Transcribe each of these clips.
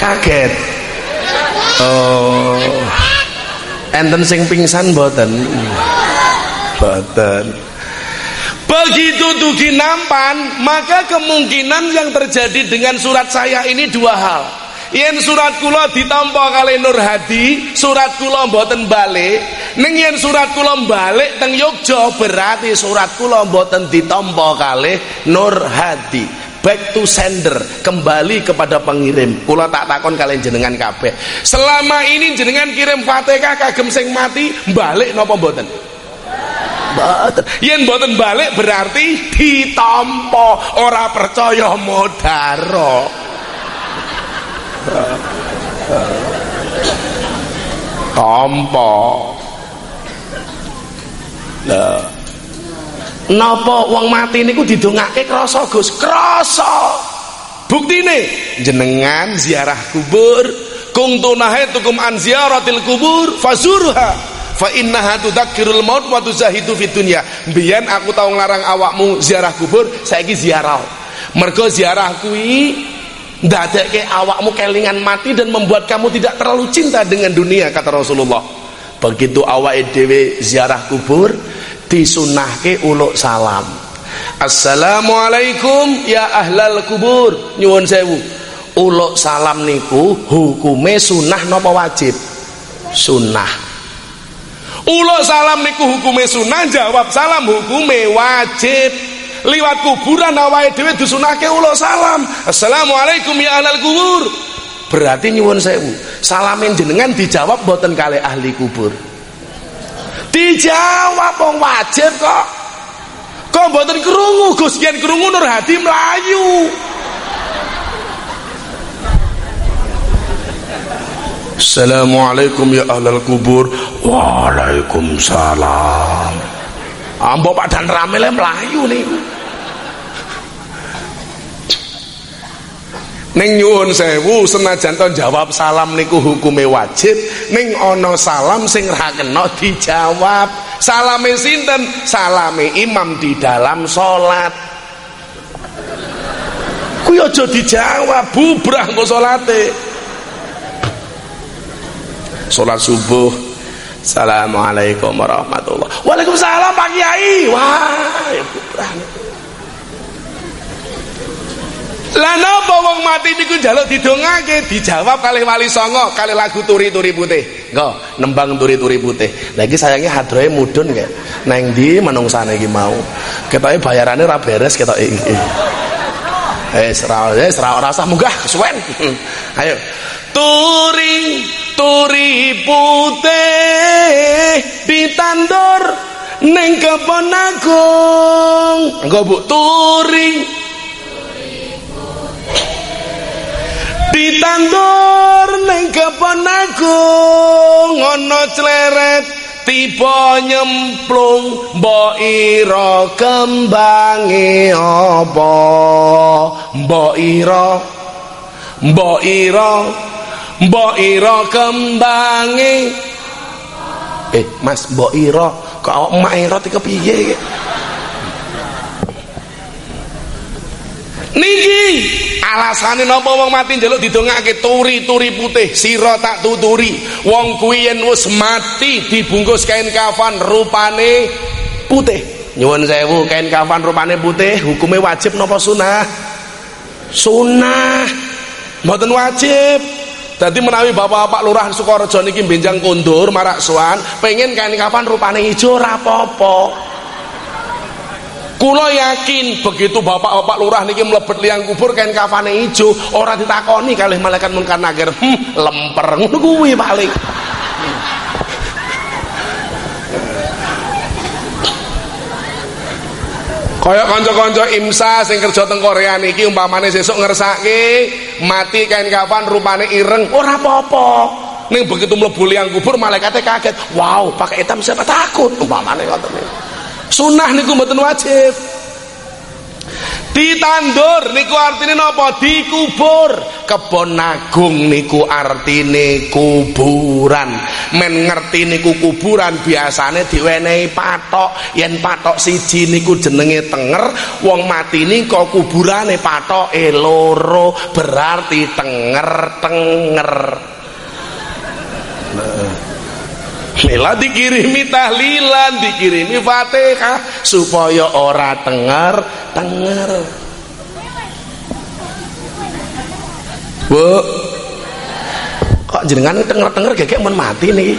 kaget. Oh. Enten sing pingsan mboten mboten begitu tugi nampan maka kemungkinan yang terjadi dengan surat saya ini dua hal. Yen surat kula ditampa kali Nur Hadi surat kula mboten balik. Ning surat kula balik teng Yogya berarti surat kula mboten ditampa kali Nur Hadi back to sender kembali kepada pengirim kula tak takon kalian jenengan kabeh selama ini jenengan kirim fatihah kagem sing mati balik napa mboten Mboten. Yen mboten balik berarti ditampa, ora percaya modaro. Tampa. Lah Napa wong mati niku didongake krasa Gus? Krasa. Buktine jenengan ziarah kubur, kuntu tukum an ziaratil kubur fazurha fa innaha tudzakkirul maut wa tuzahidu fid dunya. Aku tau nglarang awakmu ziarah kubur saiki ziarah. Mergo ziarah kuwi ndadekke awakmu kelingan mati dan membuat kamu tidak terlalu cinta dengan dunia kata Rasulullah. Begitu awake dhewe ziarah kubur disunahke uluk salam Assalamualaikum ya ahlal kubur nyuwun sewu uluk salam niku hukume sunah napa wajib sunnah Ulo salam niku hukume sunnah, jawab salam hukume wajib. Liwat kuburan awake dhewe disunahke ulo salam. Assalamualaikum ya ahlal kubur. Berarti nyuwun sewu, salamin jenengan dijawab boten kali ahli kubur. Dijawab wong wajib kok. Kok boten krungu Gus yen krungu Nur Hadi mlayu. Assalamualaikum ya ahlal kubur Waalaikumsalam Ambo padan rame le melayu nih Ning nyuwun sewu senajan to jawab salam niku hukume wajib. Ning ana salam sing ra kena dijawab. Salame sinten? Salame imam di dalam salat kuwi aja dijawab bubrah engko salate sholat subuh. Assalamualaikum warahmatullahi Waalaikumsalam Pak Kiai. Wah ya putrane lah napa wong mati niku njaluk didongake? Dijawab kali wali songo kali lagu turi-turi putih. Engko nembang turi-turi putih. Lagi sayangnya hadroe mudun kayak neng di menungsane iki mau? Ketoke bayarannya ora beres ketoke iki. Eh serah eh serah rasa munggah kesuwen. Ayo. Turi turi putih ditandur neng kebon agung. Engko Bu. Turi ditandur neng kebon agung ana cleret tiba nyemplung mbok ira kembange apa? Mbok ira mbok ira mbok ira kembange. Eh mas mbok ira kok awak mak ira iki kepiye niki alasane napa wong mati njaluk didongake turi-turi putih sira tak tuturi. Wong kuwi yen wis mati dibungkus kain kafan rupane putih. Nyuwun sewu kain kafan rupane putih hukumnya wajib napa sunah? Sunah. Mboten wajib. Dadi menawi bapak-bapak lurah Sukorejo niki benjang kondur marak suan, pengen kain kapan rupane ijo ora apa-apa. Kula yakin begitu bapak-bapak lurah niki mlebet liang kubur kain kafane ijo, ora ditakoni kalih malaikat munkar nakir, "Hm, lemper." Ngono kuwi paling. Kaya kanca-kanca imsa sing kerja teng Korea niki umpamane sesuk ngersake mati kain kafan rupane ireng ora apa-apa. Ning begitu mlebu liang kubur malaikatnya kaget. Wow, pakai hitam siapa takut umpamane ngoten niku. Sunah niku mboten wajib. ditandur niku artine napa? Dikubur. Kebon nagung niku artine kuburan. Men ngerti niku kuburan biasane diwenehi patok yen patok siji niku jenenge tenger wong mati niku kuburane patoke loro. Berarti tenger tenger Mila dikirimi tahlilan, dikirimi Fatihah supaya ora tenger, tenger. Bu. Kok jenengan tenger-tenger gegek men mati nih.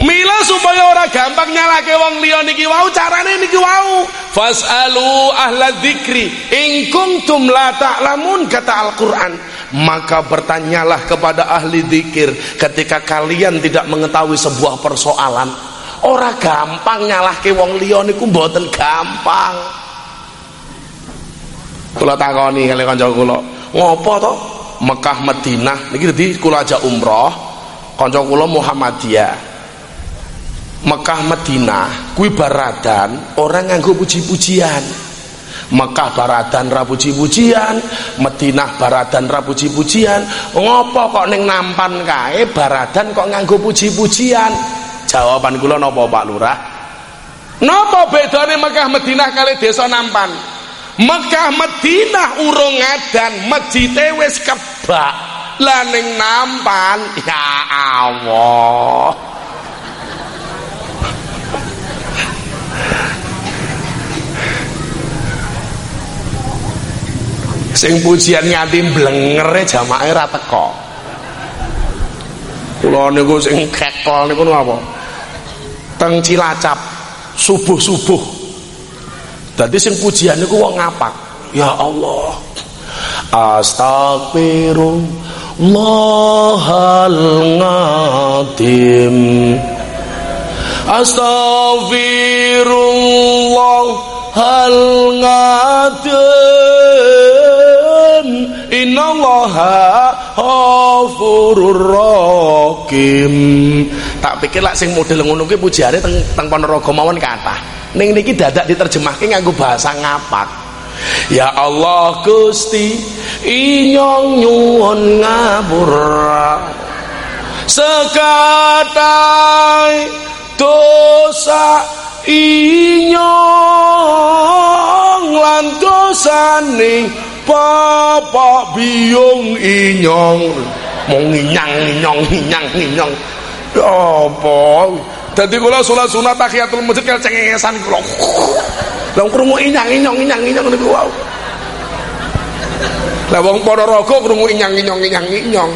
Mila supaya ora gampang nyalake wong liya niki wau carane niki wau. Fasalu ahla dzikri in kuntum la ta'lamun kata Al-Qur'an maka bertanyalah kepada ahli dikir ketika kalian tidak mengetahui sebuah persoalan. Ora gampang nyalahke wong liya niku mboten gampang. Kula takoni kali kanca kula. Ngopo to? Mekah Madinah. Niki dadi kula aja umroh. Kanca kula Muhammadiyah. Mekah Madinah. Kuwi baradan orang nganggo puji-pujian Mekah baradan ra puji-pujian, Madinah baradan ra puji-pujian. Ngopo kok ning nampan kae baradan kok nganggo puji-pujian? Jawaban kula napa Pak Lurah? Napa bedane Mekah Madinah kali desa nampan? Mekah Madinah urung adan, masjide wis kebak. Lah ning nampan ya Allah. Sing pujian nganti blengere jamaah ra teko. Kula niku sing kekel niku apa? Teng Cilacap subuh-subuh. Dadi sing pujian niku wong ngapak. Ya Allah. Astagfirullahal ngadim. Astagfirullahal ngadim innallaha ghafurur rahim tak pikir lak sing model ngono kuwi pujane teng teng Ponorogo mawon kathah ning niki dadak diterjemahke nganggo bahasa ngapak. Ya Allah Gusti inyong nyuwun ngapura sekatai dosa inyong lan dosane Bapak biung inyong. Mau nginyang nginyong nginyang nginyong ya apa? Dadi kula salat sunat tahiyatul masjid kal cengengesan kula. Lha krungu inyang inyong inyang inyong niku wau lah wong Ponorogo krungu inyang inyong inyang inyong.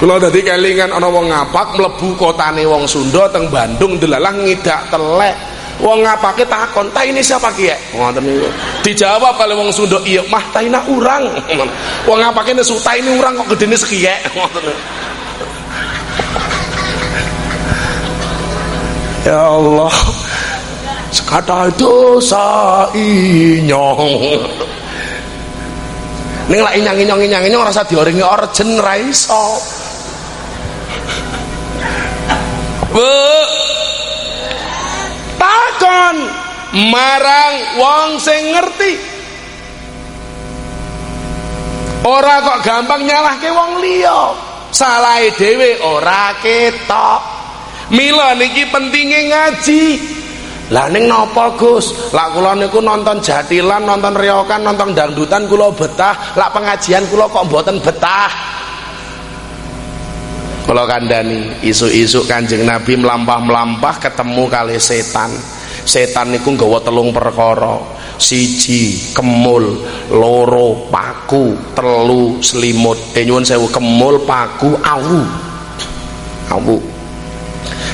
Kula dadi kelingan ana wong ngapak mlebu kotane wong Sunda teng Bandung delalah ngidak telek Wong ngapake takon, "Ta ini siapa kiye?" Ngoten niku. Dijawab kali wong Sunda, "Iya, mah taina urang." Wong ngapake nesu, "Ta ini urang kok gedene sekiye." Ngoten. Ya Allah. Sekata dosa inyong. Ning lak inyang-inyong inyang-inyong rasa dioringi orjen ra iso. Bu, takon. Marang wong sing ngerti. Ora kok gampang nyalahke wong liya. Salahe dhewe ora ketok. Mila niki pentinge ngaji. Lah ning napa Gus? Lak kula niku nonton jatilan nonton reokan nonton dangdutan kula betah. Lak pengajian kula kok mboten betah kula kandhani isu-isu Kanjeng Nabi melampah-melampah ketemu kali setan. Setan niku nggawa telung perkara. Siji kemul loro paku telu selimut. Eh nyuwun sewu kemul paku awu. Awu.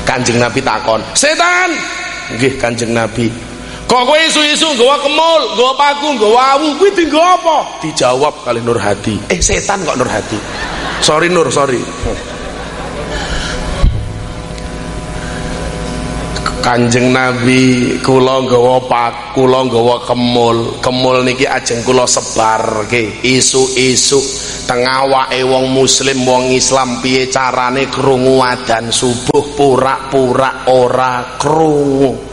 Kanjeng nabi takon setan! Nggih kanjeng nabi. Kok kowe isu-isu nggawa kemul nggawa paku nggawa awu? Kuwi dienggo apa? Dijawab kali Nur Hadi. Eh setan kok Nur Hadi? Sorry Nur sorry Kanjeng Nabi kula nggawa pak kula nggawa kemul kemul niki ajeng kula sebarke isu-isu teng awake wong muslim wong Islam piye carane krungu adzan subuh pura-pura ora krungu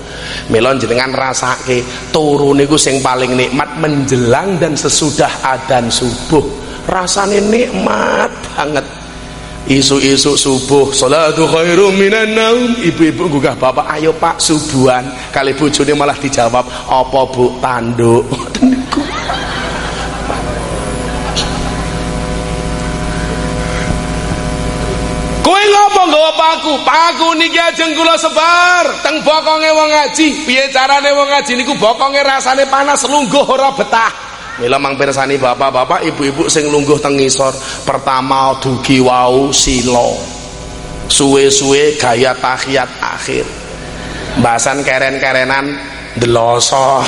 Melon jenengan rasake turu niku sing paling nikmat menjelang dan sesudah adzan subuh. Rasane nikmat banget. Isu-isu subuh salatu khairum minan naum. Ibu-ibu gugah bapak, ayo Pak subuhan. Kali bojone malah dijawab, "Apa Bu tanduk?" Kowe ngopo nggawa paku? Paku niki ajeng kula sebar teng bokonge wong ngaji. Piye carane wong ngaji niku bokonge rasane panas lungguh ora betah. Mila mang pirsani bapak-bapak, ibu-ibu sing lungguh teng ngisor, pertama dugi wau sila. Suwe-suwe gaya tahiyat akhir. Bahasan keren-kerenan deloso.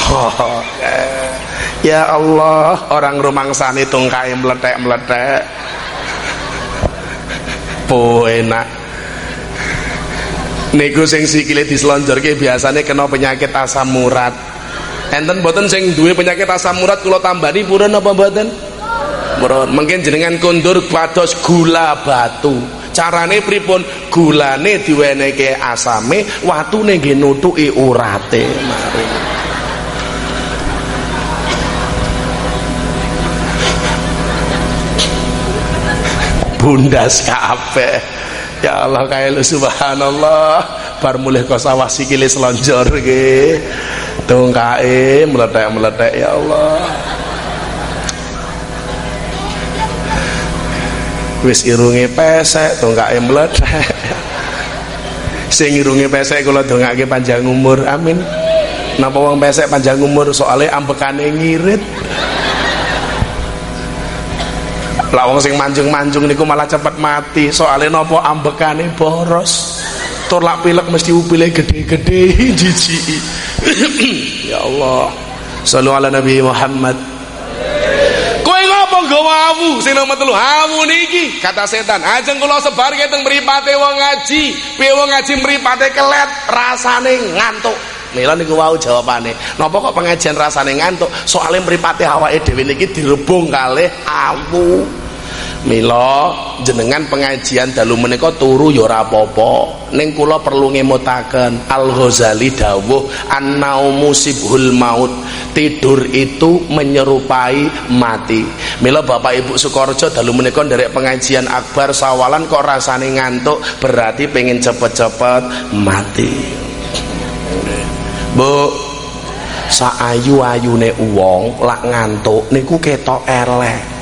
ya Allah, orang rumangsani tungkai meletek-meletek po enak niku sing sikile diselonjorke biasanya kena penyakit asam urat enten boten sing duwe penyakit asam urat kula tambani purun apa boten? Purun. Mungkin jenengan kondur pados gula batu. Carane pripun? Gulane diweneke asame watune nggih nutuki urate. Mari. Bundas kabeh. Ya Allah lu subhanallah bar mulih kok sawah sikile selonjor nggih tungkae meletek-meletek ya Allah. Wis irunge pesek tungkae meletek. Sing irunge pesek kula dongake panjang umur amin. Napa wong pesek panjang umur? Soalnya ambekane ngirit. Lah wong sing manjung-manjung niku malah cepet mati. Soalnya nopo ambekane boros tur lak pilek mesti upile gede-gede jijiki ya Allah. Sallu ala nabi Muhammad. Kowe ngopo nggawa awu? Sing nomor telu awu niki kata setan. Ajeng kula sebar teng mripate wong ngaji. Piye wong ngaji mripate kelet rasane ngantuk. Mila niku wau jawabane. Napa kok pengajian rasane ngantuk? Soale mripate awake dhewe niki direbung kalih awu. Mila jenengan pengajian dalu menika turu ya ora apa-apa. Ning kula perlu ngemutaken Al-Ghazali dawuh an-naumu sibhul maut. Tidur itu menyerupai mati. Mila Bapak Ibu Sukorjo dalu menika nderek pengajian akbar sawalan kok rasane ngantuk berarti pengen cepet-cepet mati. Bu saayu-ayune wong lak ngantuk niku ketok elek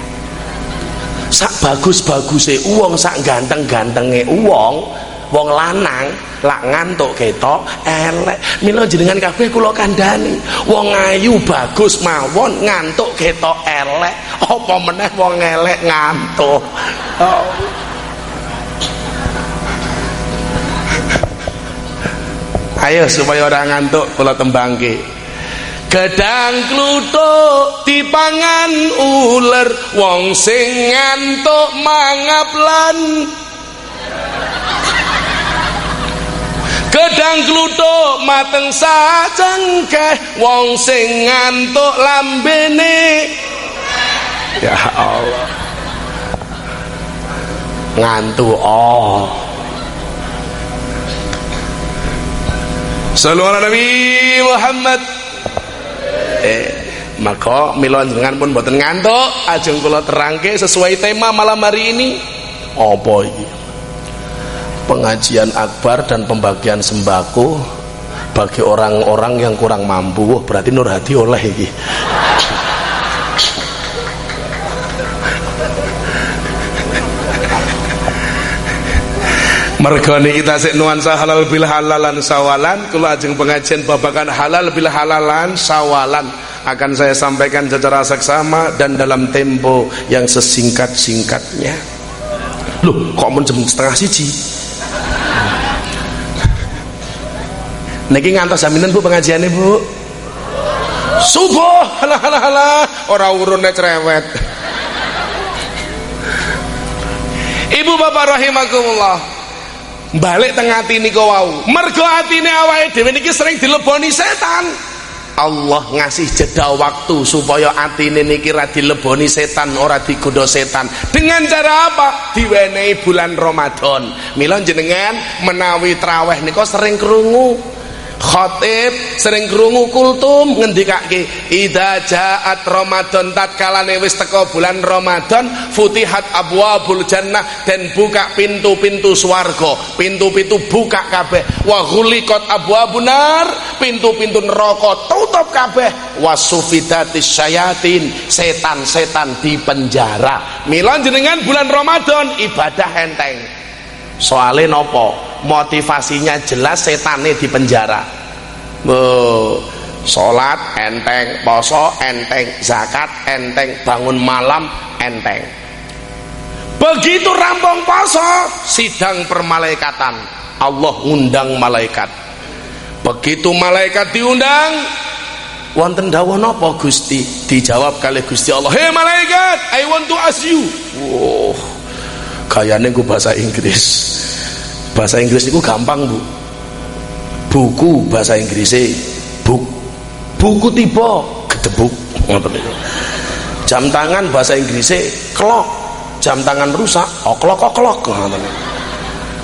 sak bagus-baguse wong sak ganteng-gantenge wong wong lanang lak ngantuk ketok elek. Mila jenengan kabeh kula kandhani wong ayu bagus mawon ngantuk ketok elek. Apa meneh wong elek ngantuk? Oh. ayo supaya orang ngantuk kula tembangke gedang kluthuk dipangan uler wong sing ngantuk mangap lan. Gedang kluthuk mateng sajengkeh wong sing ngantuk lambene. Ya Allah. Ngantuk oh. Sallu ala Nabi Muhammad. Eh, maka mila jenengan pun boten ngantuk, ajeng kula terangke sesuai tema malam hari ini. Apa iki? Pengajian akbar dan pembagian sembako bagi orang-orang yang kurang mampu. Berarti Nur Hadi oleh iki. Mergoni kita sik nuansa halal bil halalan sawalan kula ajeng pengajian babakan halal bil halalan sawalan. Akan saya sampaikan secara seksama dan dalam tempo yang sesingkat-singkatnya. Loh kok mun jam setengah siji? Niki ngantos jaminan Bu pengajiannya Bu. Subuh! Halah halah halah. Ora urune cerewet. Ibu bapak rahimakumullah balik tengah hati ini kau wau. Mergo ini awake dhewe niki sering dileboni setan. Allah ngasih jeda waktu supaya hati ini niki ra dileboni setan ora digoda setan. Dengan cara apa? Diwenehi bulan Ramadan. Mila jenengan menawi traweh niko sering kerungu Khotib sering krungu kultum ngendikake idza jaat Ramadan tatkalane wis teko bulan Ramadan futihat abwabul jannah dan buka pintu-pintu swarga. Pintu-pintu buka kabeh. Wa ghuliqat abwabun nar pintu-pintu neraka tutup kabeh. Wasufidatis syayatin setan-setan di penjara. Mila jenengan bulan Ramadan ibadah enteng. Soalnya nopo motivasinya jelas setane di penjara. Oh, sholat enteng poso enteng zakat enteng bangun malam enteng. Begitu rampung poso sidang permalaikatan Allah undang malaikat. Begitu malaikat diundang wonten dawuh napa Gusti? Dijawab kali Gusti Allah hei malaikat I want to ask you. Wow kayane gue bahasa Inggris bahasa Inggris itu gampang bu. Buku bahasa Inggrisnya buk. Buku tiba gedebuk. Jam tangan bahasa Inggrisnya clock jam tangan rusak oklok oklok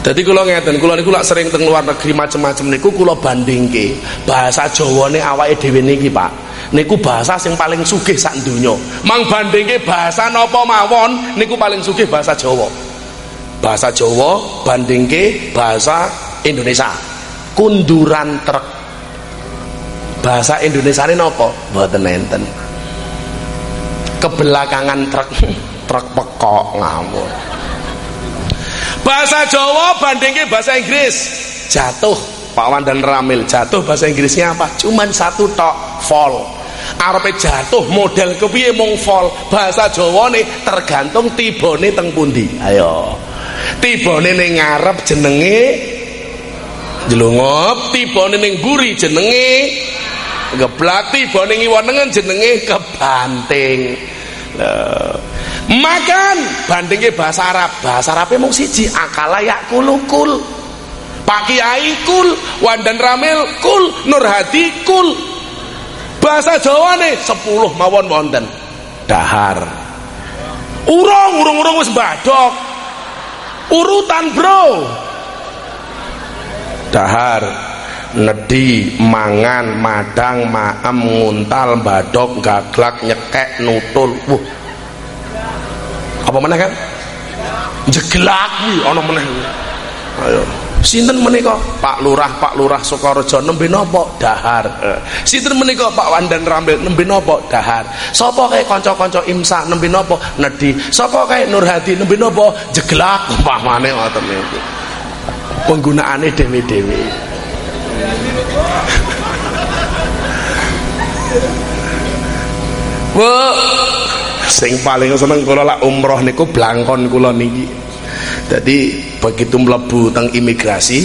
jadi kalau ngeten kalau niku sering teng luar negeri macam-macam niku kula bandingke. Bahasa Jawane awake dhewe niki Pak. Niku bahasa yang paling sugih sak donya. Mang bandingke bahasa napa mawon niku paling sugih bahasa Jawa bahasa Jawa banding ke bahasa Indonesia. Kunduran truk. Bahasa Indonesia ini apa? buatan enten. Kebelakangan truk. Truk pekok ngawur. Bahasa Jawa banding ke bahasa Inggris. Jatuh. Pak Wan dan Ramil jatuh bahasa Inggrisnya apa? cuman satu tok fall. Arepe jatuh model kepiye mung fall? Bahasa Jawa nih tergantung tibone teng pundi? Ayo tibane ning ngarep jenenge jelungop tibane ning buri jenenge geblak tibane ngiwonengen jenenge kebanting. Makan! Bandingke bahasa Arab. Bahasa Arabe mung siji. Akala yakulukul Pak Kiai kul. Wandan Ramil kul. Nur Hadi kul. Bahasa Jawa nih sepuluh mawon wonten. Dahar. Urung urung urung wis badok urutan bro. Dahar nedi mangan madang maem nguntal badok gaglak nyekek nutul. Wuh. Apa mana kan jeglak wi ana meneh. Ayo sinten menika? Pak Lurah Pak Lurah Sukorejo nembe napa dahar. Eh. sinten menika Pak Wandan Rambil nembe napa dahar. Sapa kae kanca-kanca imsa nembe napa nedi sapa kae Nur Hadi nembe napa jeglak. Umpamane ngoten niku. Penggunaane dhewe-dhewe Bu. Sing paling seneng kula lak umroh niku blangkon kula niki jadi begitu melebu teng imigrasi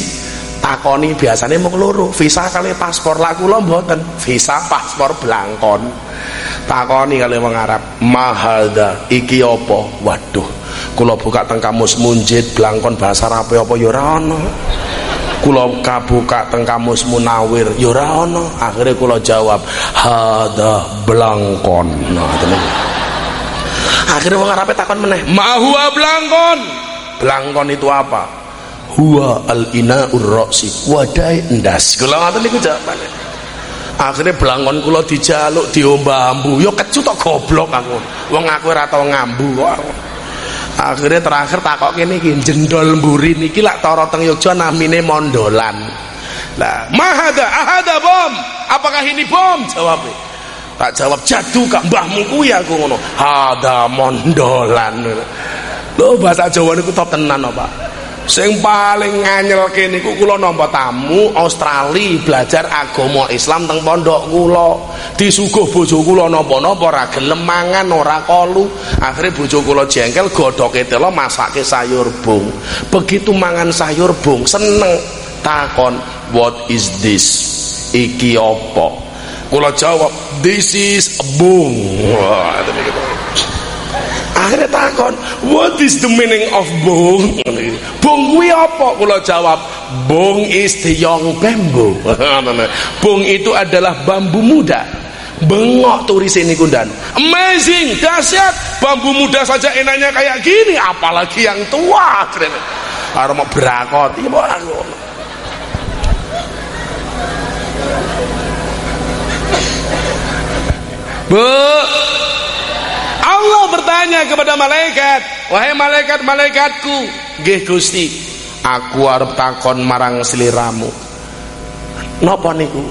takoni biasanya mau loro visa kali paspor. Laku lo mboten visa paspor belangkon takoni kali wong Arab mahada iki opo waduh kula buka teng kamus munjid belangkon bahasa Arab apa? Ya ora ana kula kabuka teng kamus munawir ya ora ana akhire kula jawab hada belangkon nah akhirnya wong Arab takon meneh ma huwa belangkon Belangkon itu apa? Huwa al ina urroksi wadai endas. Kula ngoten niku jawabane. Akhirnya belangkon kula dijaluk diombah ambu. Yo kecut tok goblok aku. Wong aku ora tau ngambu kok. Akhirnya terakhir takok kene iki jendol mburi niki lak tara teng Yogya namine mondolan. Lah, mahada ahada bom. Apakah ini bom? Jawabnya. Tak jawab jatuh kak mbahmu kuwi aku ngono. Hada mondolan. Lho bahasa Jawa niku top tenan apa? Sing paling nganyelke niku kula nampa tamu Australia belajar agama Islam teng pondok kula. Disuguh bojo kula napa-napa ora gelem mangan ora kolu. Akhire bojo kula jengkel godhoke telo masake sayur bung. Begitu mangan sayur bung seneng takon what is this? Iki apa? Kula jawab this is bung. Wah, akhirnya takon what is the meaning of bung bung kuwi apa? Kula jawab bung is the young bamboo. Bung itu adalah bambu muda. Bengok turis ini kundan amazing dahsyat. Bambu muda saja enaknya kayak gini apalagi yang tua. Harus mau berakot. Iya, Bu. Allah bertanya kepada malaikat wahai malaikat-malaikatku nggih Gusti aku arep takon marang sliramu napa niku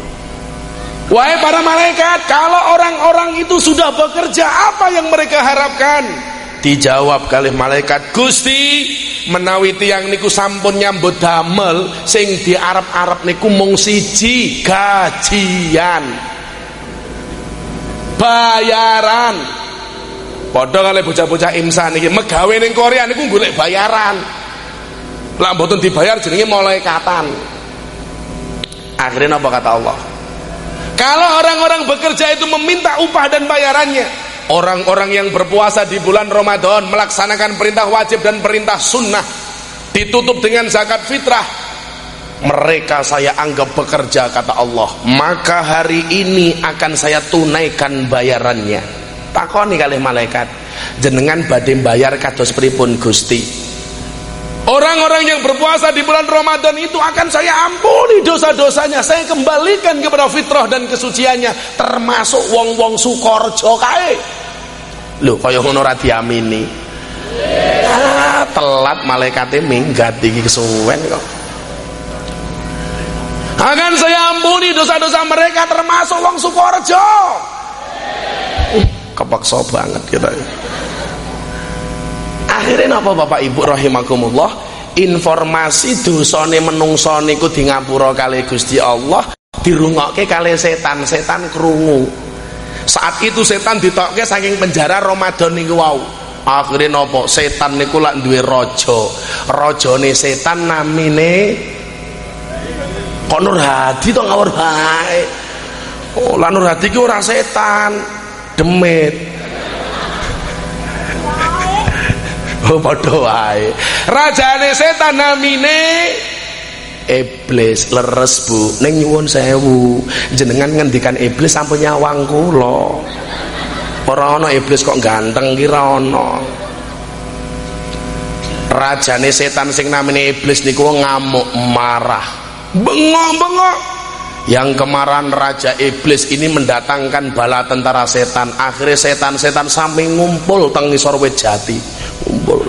Wahai para malaikat, kalau orang-orang itu sudah bekerja, apa yang mereka harapkan? Dijawab kali malaikat, Gusti, menawi tiang niku sampun nyambut damel, sing di Arab-Arab niku mung siji gajian. Bayaran. Padha kali bocah-bocah imsan niki megawe ning Korea niku golek bayaran. Lah mboten dibayar jenenge malaikatan. Akhirnya apa kata Allah? Kalau orang-orang bekerja itu meminta upah dan bayarannya, orang-orang yang berpuasa di bulan Ramadan melaksanakan perintah wajib dan perintah sunnah, ditutup dengan zakat fitrah, mereka saya anggap bekerja kata Allah maka hari ini akan saya tunaikan bayarannya takoni kali malaikat jenengan badai bayar kados pripun Gusti Orang-orang yang berpuasa di bulan Ramadan itu akan saya ampuni dosa-dosanya. Saya kembalikan kepada fitrah dan kesuciannya. Termasuk wong-wong sukorjo kae. Lho kaya ngono diamini. Ah, telat malaikatnya minggat iki kesuwen kok. Akan saya ampuni dosa-dosa mereka termasuk wong Sukorejo. Kepaksa banget kita. Akhirnya apa Bapak Ibu rahimakumullah? Informasi dosane menungso niku di ngapura kali Gusti Allah dirungokke kali setan setan kerungu saat itu setan ditokke saking penjara Ramadan niku wau. Akhirnya nopo setan niku lak duwe raja. Rajane setan namine kok Nur Hadi to ngawur bae? Oh lah Nur Hadi ki ora setan demit Oh padha wae. Rajane setan namine iblis leres Bu. Ning nyuwun sewu, jenengan ngendikan iblis sampun nyawang kula. Ora iblis kok ganteng ki ra ana. Rajane setan sing namine iblis niku ngamuk marah. Bengok-bengok yang kemarin Raja Iblis ini mendatangkan bala tentara setan akhirnya setan-setan sampai ngumpul teng ngisor jati kumpul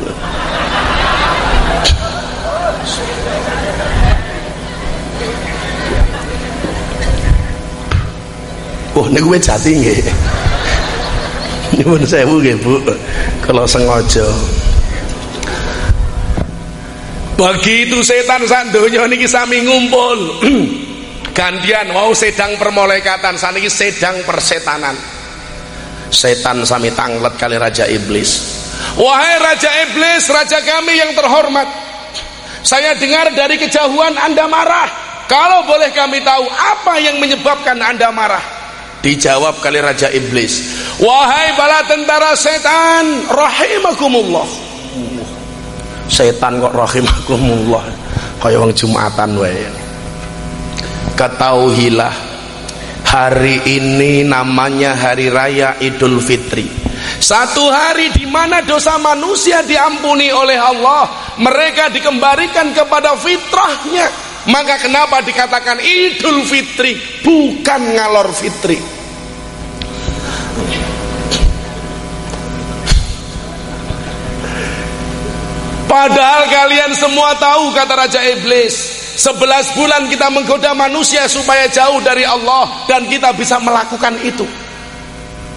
Oh niku wis jati nggih. Nyuwun sewu nggih Bu kalau sengaja. Begitu setan sak donya niki sami ngumpul. Gantian mau sedang permolaikatan. Saniki sedang persetanan. Setan sami tanglet kali raja iblis. Wahai Raja Iblis, Raja kami yang terhormat. Saya dengar dari kejauhan Anda marah. Kalau boleh kami tahu apa yang menyebabkan Anda marah? Dijawab kali Raja Iblis. Wahai bala tentara setan Rahimakumullah. Setan kok rahimakumullah? Kayak orang Jumatan wae. Ketahuilah Hari ini namanya Hari Raya Idul Fitri satu hari di mana dosa manusia diampuni oleh Allah, mereka dikembalikan kepada fitrahnya. Maka kenapa dikatakan Idul Fitri bukan ngalor fitri? Padahal kalian semua tahu kata Raja Iblis Sebelas bulan kita menggoda manusia supaya jauh dari Allah Dan kita bisa melakukan itu.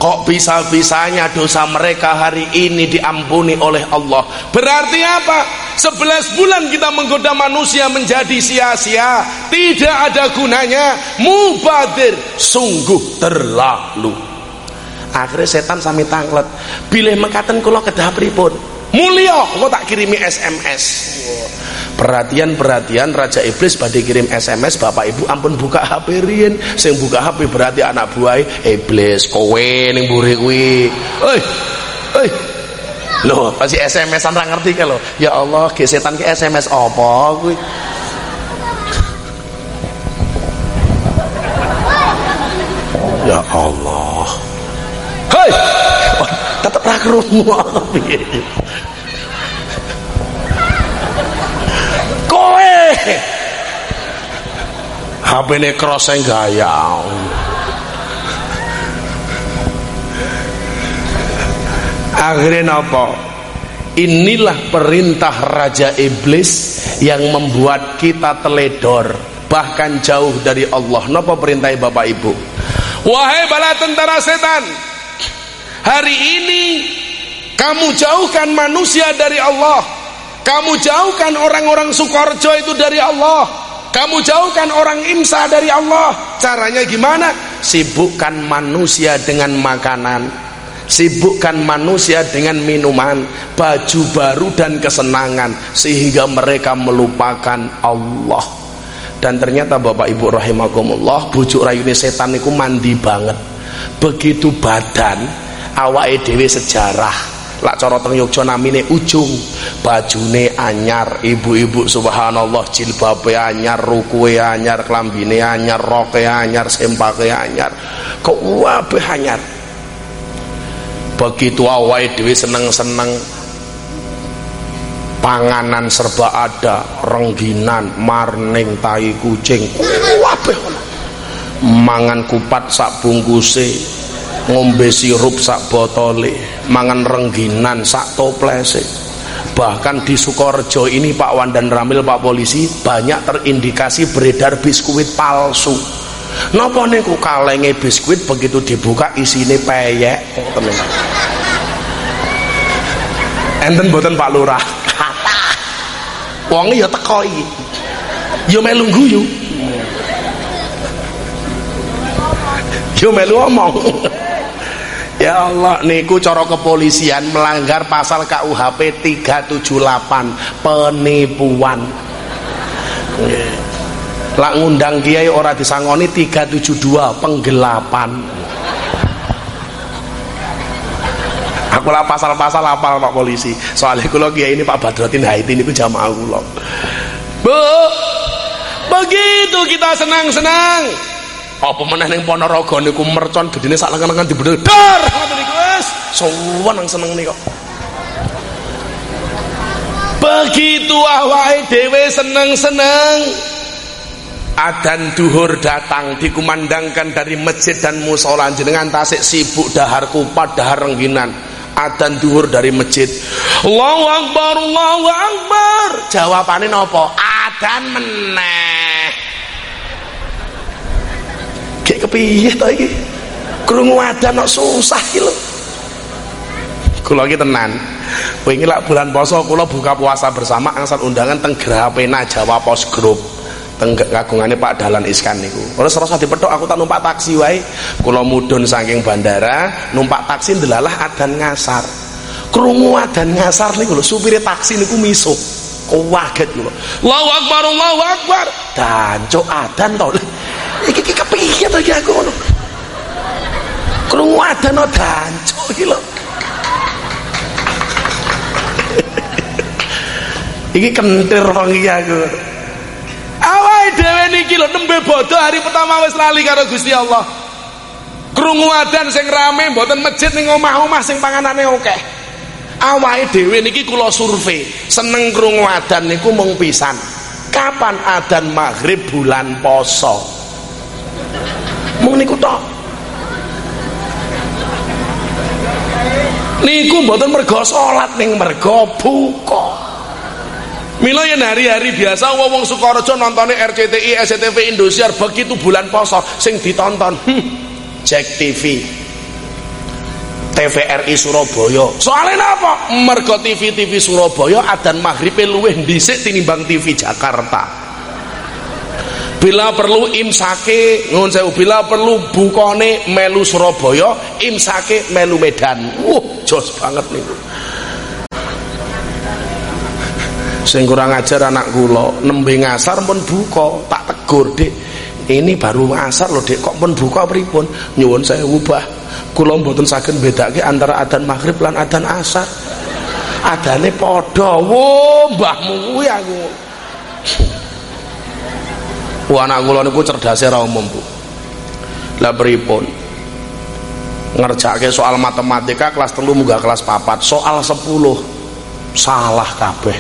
Kok bisa-bisanya dosa mereka hari ini diampuni oleh Allah? Berarti apa? Sebelas bulan kita menggoda manusia menjadi sia-sia. Tidak ada gunanya. Mubadir. Sungguh terlalu. Akhirnya setan sami tanglet. Bilih mengatakan kalau kedah pripun Mulia kok tak kirimi SMS perhatian-perhatian Raja Iblis pada kirim SMS Bapak Ibu ampun buka HP Rien sing buka HP berarti anak buah Iblis kowe ning mburi kuwi. Oi oi. Loh, pasti SMS-an ra ngerti kalau ya Allah ke setan ke SMS apa kuwi? Ya Allah. Hei tetep ra HP ini crossing gaya akhirnya apa inilah perintah raja iblis yang membuat kita teledor bahkan jauh dari Allah. Napa perintah bapak ibu? Wahai bala tentara setan hari ini kamu jauhkan manusia dari Allah kamu jauhkan orang-orang Sukorjo itu dari Allah. Kamu jauhkan orang imsa dari Allah. Caranya gimana? Sibukkan manusia dengan makanan. Sibukkan manusia dengan minuman. Baju baru dan kesenangan. Sehingga mereka melupakan Allah. Dan ternyata bapak ibu rahimakumullah bujuk rayune setan itu mandi banget. Begitu badan awake dhewe sejarah lak cara teng Yogya namine ujung. Bajune anyar ibu-ibu subhanallah jilbabe anyar rukuwe anyar klambine anyar roke anyar sempake anyar. Kok wabe anyar? Begitu awake dhewe seneng-seneng panganan serba ada rengginan marning tai kucing wabe mangan kupat sak bungkuse ngombe sirup sak botole mangan rengginan sak toplese bahkan di Sukorejo ini Pak Wan dan Ramil Pak Polisi banyak terindikasi beredar biskuit palsu Napa niku kalenge biskuit begitu dibuka isine peyek. Enten boten Pak Lurah. Wong ya teko iki. Ya melu guyu. Ya melu omong. Ya Allah niku cara kepolisian melanggar pasal KUHP 378 penipuan. Lak ngundang kiai ora disangoni 372 penggelapan. Aku lah pasal-pasal apal Pak polisi. Soalnya kula kiai ini Pak Badrotin Haiti niku jamaah kula. Bu, begitu kita senang-senang apa meneh ning Ponorogo niku mercon gedene sak lengan-lengan dibedel dar! Ngoten niku wis. Sowan nang seneng niku. Begitu awake dhewe seneng-seneng adan duhur datang dikumandangkan dari masjid dan musola. Jenengan tasik sibuk dahar kupat dahar rengginan. Adan duhur dari masjid. Allahu Akbar Allahu Akbar. Jawabannya nopo? Adan meneh kepiye to iki? Krungu adan kok susah iki lho. Kula iki tenan. Wingi lak bulan poso kula buka puasa bersama angsal undangan teng Grapena Jawa Pos Group. Teng kagungane Pak Dalan Iskan niku. Terus rasa dipethuk aku tak numpak taksi wae. Kula mudhun saking bandara numpak taksi ndelalah adan ngasar. Krungu adan ngasar niku lho supire taksi niku misuk. Kaget kula Allahu Akbar Allahu Akbar. Dancuk adan to iki kepiye to iki aku ngono. Krungu adano danco iki lho. Iki kentir wong iki aku. Awake dhewe niki lho nembe bodoh hari pertama wis lali karo Gusti Allah. Krungu adan sing rame mboten masjid ning omah-omah sing panganane akeh. Awake dhewe niki kula survei seneng krungu adan niku mung pisan. Kapan adan maghrib bulan poso mung niku tok. Niku mboten mergo salat ning mergo buka. Mila yang hari-hari biasa wong Sukorejo nontonnya RCTI, SCTV Indosiar begitu bulan poso sing ditonton. Hmm, Jack TV TVRI Surabaya. Soalnya apa? mergo TV-TV Surabaya adan maghrib luwih dhisik tinimbang TV Jakarta bila perlu imsake ngun sewu. Bila perlu bukone melu Surabaya imsake melu Medan. Wuh jos banget niku sing kurang ajar anak kula nembe ngasar pun buka tak tegur dik. Ini baru ngasar loh dek kok pun buka pripun? Nyuwun saya ubah kula mboten saged bedake antara adzan maghrib lan adzan asar. Adane padha. Wo mbahmu kuwi aku Bu anak kula niku cerdase ra umum, Bu. Lah pripun? Ngerjake soal matematika kelas telu munggah kelas papat, soal 10 salah kabeh.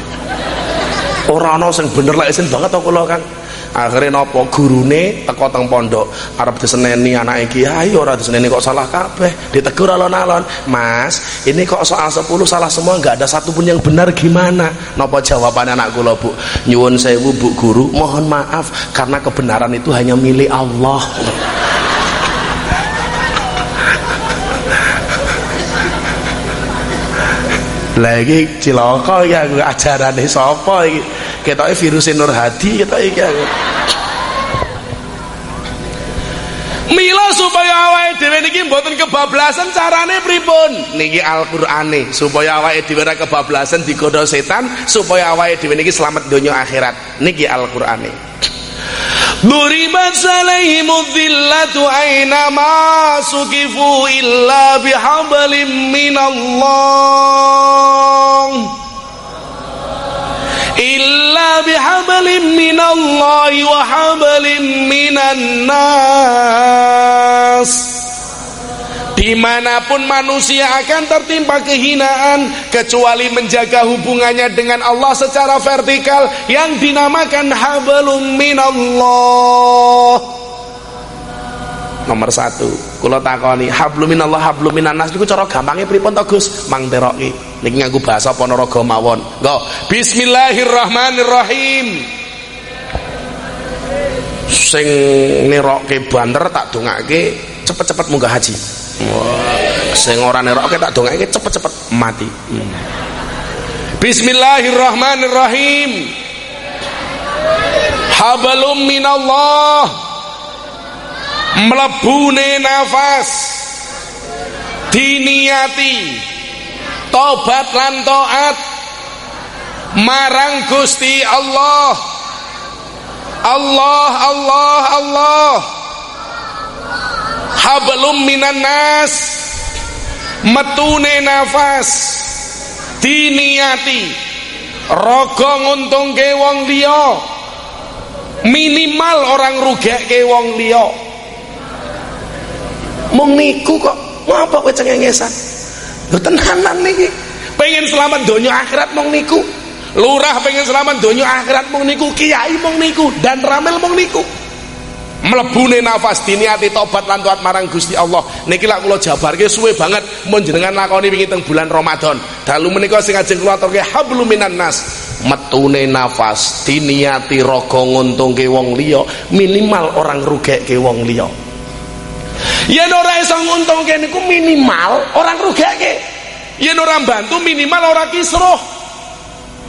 Ora ana sing bener lek isin banget to kula kan. Akhirnya nopo? Gurune teko teng pondok arep diseneni anake kiai ora diseneni kok salah kabeh. Ditegur alon-alon. Mas ini kok soal 10 salah semua nggak ada satupun yang benar gimana? Nopo jawaban anak kula bu? Nyuwun sewu bu guru mohon maaf karena kebenaran itu hanya milik Allah. Lagi cilaka ya ajarane sapa iki ketoke virus Nur Hadi ketoke iki Mila supaya awake dhewe niki mboten kebablasan carane pripun? Niki Al-Qur'ane supaya awake dhewe ora kebablasan digodha setan supaya awake dhewe niki selamat donya akhirat. Niki Al-Qur'ane. Duribat alaihimudz dhillatu aina ma sukifu illa bihablim minallah Di mana pun manusia akan tertimpa kehinaan Kecuali menjaga hubungannya dengan Allah secara vertikal Yang dinamakan hablum minallah Nomor satu. Kula takoni hablum minallah hablum minan nas. Niku cara gampange pripun to Gus? Mang teroki. Niki nganggo bahasa Ponorogo mawon? Nggo. Bismillahirrahmanirrahim. Sing nerokke banter tak dongake cepet-cepet munggah haji. Sing ora nerokke tak dongake cepet-cepet mati. Bismillahirrahmanirrahim. Hablum minallah mlebune nafas. Diniati. Tobat lan taat. Marang Gusti Allah. Allah Allah Allah. Hablum minan nas. Metune nafas. Diniati. Raga nguntungke wong liya. Minimal orang rugeke wong liya mong niku kok. Ngapa kowe cengengesan? Lho tenanan niki. Pengen selamat donya akhirat mong niku. Lurah pengen selamat donya akhirat mong niku. Kiai mong niku. Dan ramel mong niku. Mlebune nafas diniati tobat lan taat marang Gusti Allah. Niki lak kula jabarke suwe banget. Mun jenengan lakoni wingi teng bulan Ramadan. Dalu menika sing ajeng kula aturke hablum minan nas. Metune nafas diniati raga nguntungke wong liya. Minimal orang rugeke wong liya yen ora iso nguntungke niku minimal orang rugake. Yen ora bantu minimal ora kisruh.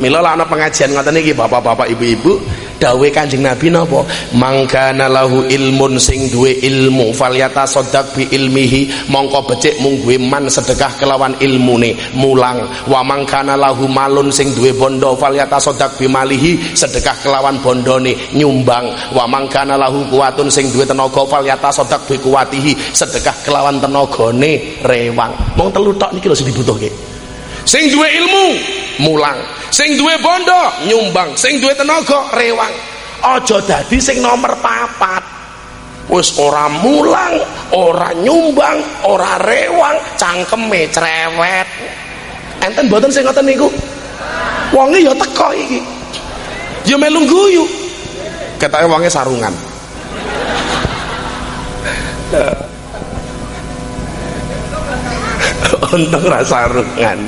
Mila ana pengajian ngoten iki bapak-bapak ibu-ibu dawe Kanjeng Nabi napa? Mangkana lahu ilmun sing duwe ilmu falyata sodak bi ilmihi mongko becik mung duwe man sedekah kelawan ilmune mulang. Wa mangkana lahu malun sing duwe bondo falyata sodak bi malihi sedekah kelawan bondone nyumbang. Wa mangkana lahu kuwatun sing duwe tenaga falyata sodak bi kuwatihi sedekah kelawan tenagane rewang. Mong telu tok niki lho sing dibutuhke. Sing duwe ilmu mulang sing duwe bondo nyumbang. Sing duwe tenaga rewang. Aja dadi sing nomor papat. Wis ora mulang ora nyumbang ora rewang cangkeme cerewet. Enten boten sing ngoten niku? Wonge ya teko iki. Ya melu guyu ketoke wonge sarungan. Untung rasa sarungan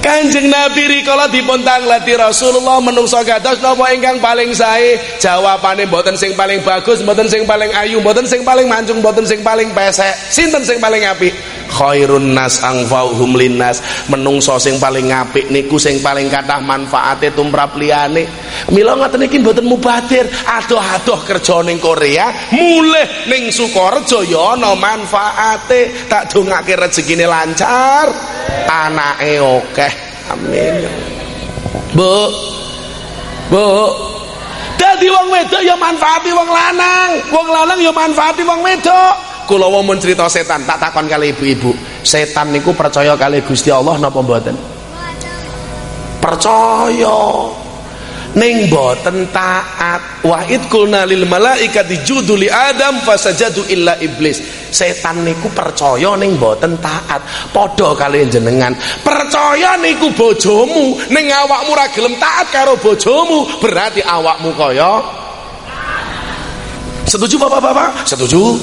Kanjeng Nabi rikala dipun tanglati Rasulullah menungso kados napa ingkang paling sae? Jawabane mboten sing paling bagus mboten sing paling ayu mboten sing paling mancung mboten sing paling pesek. Sinten sing paling apik? Khairun nas angfauhum linnas. Menungso sing paling apik niku sing paling kathah manfaate tumrap liyane. Mila ngoten iki mboten mubadir. Adoh-adoh kerja ning Korea mulih ning Sukorejo ya ana manfaate. Tak dongake rezekine lancar. Anake oke amin. Bu. Bu. Dadi wong wedok ya manfaati wong lanang. Wong lanang ya manfaati wong wedok. Kula mun cerita setan tak takon kali ibu-ibu. Setan niku percaya kali Gusti Allah napa mboten? Percaya ning boten taat. Wa id qulna lil malaikati judu li adam fasajadu illa iblis. Setan niku percaya ning boten taat. Padha kalian jenengan percaya niku bojomu. Ning awakmu ra gelem taat karo bojomu berarti awakmu kaya. Setuju bapak-bapak? Setuju?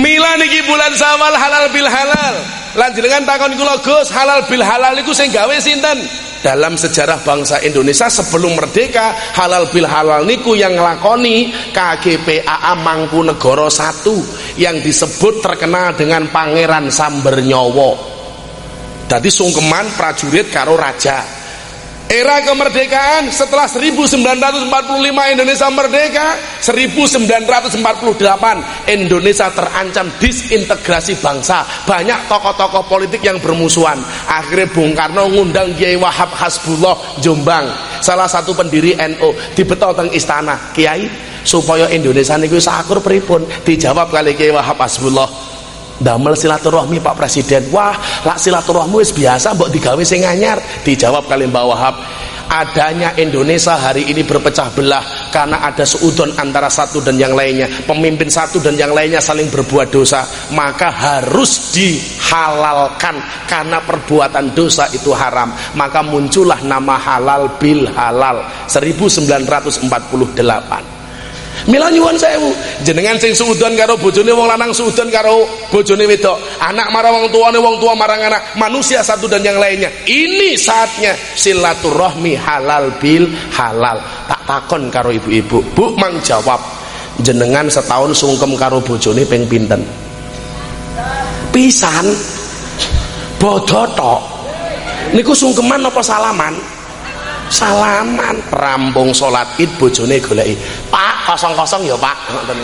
Mila niki bulan Sawal halal bil halal. Lan jenengan takon kula Gus, halal bil halal iku sing gawe sinten? Dalam sejarah bangsa Indonesia sebelum merdeka, halal bil halal niku yang ngelakoni KGPAA Mangkunegoro 1 yang disebut terkenal dengan Pangeran Sambernyowo. Jadi sungkeman prajurit karo raja Era kemerdekaan setelah 1945 Indonesia merdeka 1948 Indonesia terancam disintegrasi bangsa. Banyak tokoh-tokoh politik yang bermusuhan. Akhirnya Bung Karno ngundang Kiai Wahab Hasbullah Jombang salah satu pendiri NU di betul istana. Kiai supaya Indonesia ini sakur pripun? Dijawab kali Kiai Wahab Hasbullah damel silaturahmi Pak Presiden. Wah lak silaturahmi wis biasa mbok digawe sing anyar. Dijawab kali Mbak Wahab adanya Indonesia hari ini berpecah belah karena ada seudon antara satu dan yang lainnya. Pemimpin satu dan yang lainnya saling berbuat dosa. Maka harus dihalalkan karena perbuatan dosa itu haram. Maka muncullah nama halal bil halal 1948 Mila nyuwun sewu, jenengan sing suudon karo bojone wong lanang suudon karo bojone wedok, anak marang wong tuane wong tua marang anak, manusia satu dan yang lainnya. Ini saatnya silaturahmi halal bil halal. Tak takon karo ibu-ibu. Bu mang jawab, jenengan setahun sungkem karo bojone ping pinten? Pisan. Bodho tok. Niku sungkeman apa salaman? Salaman. Rampung salat id bojone goleki. Pak kosong-kosong ya Pak. Ngoten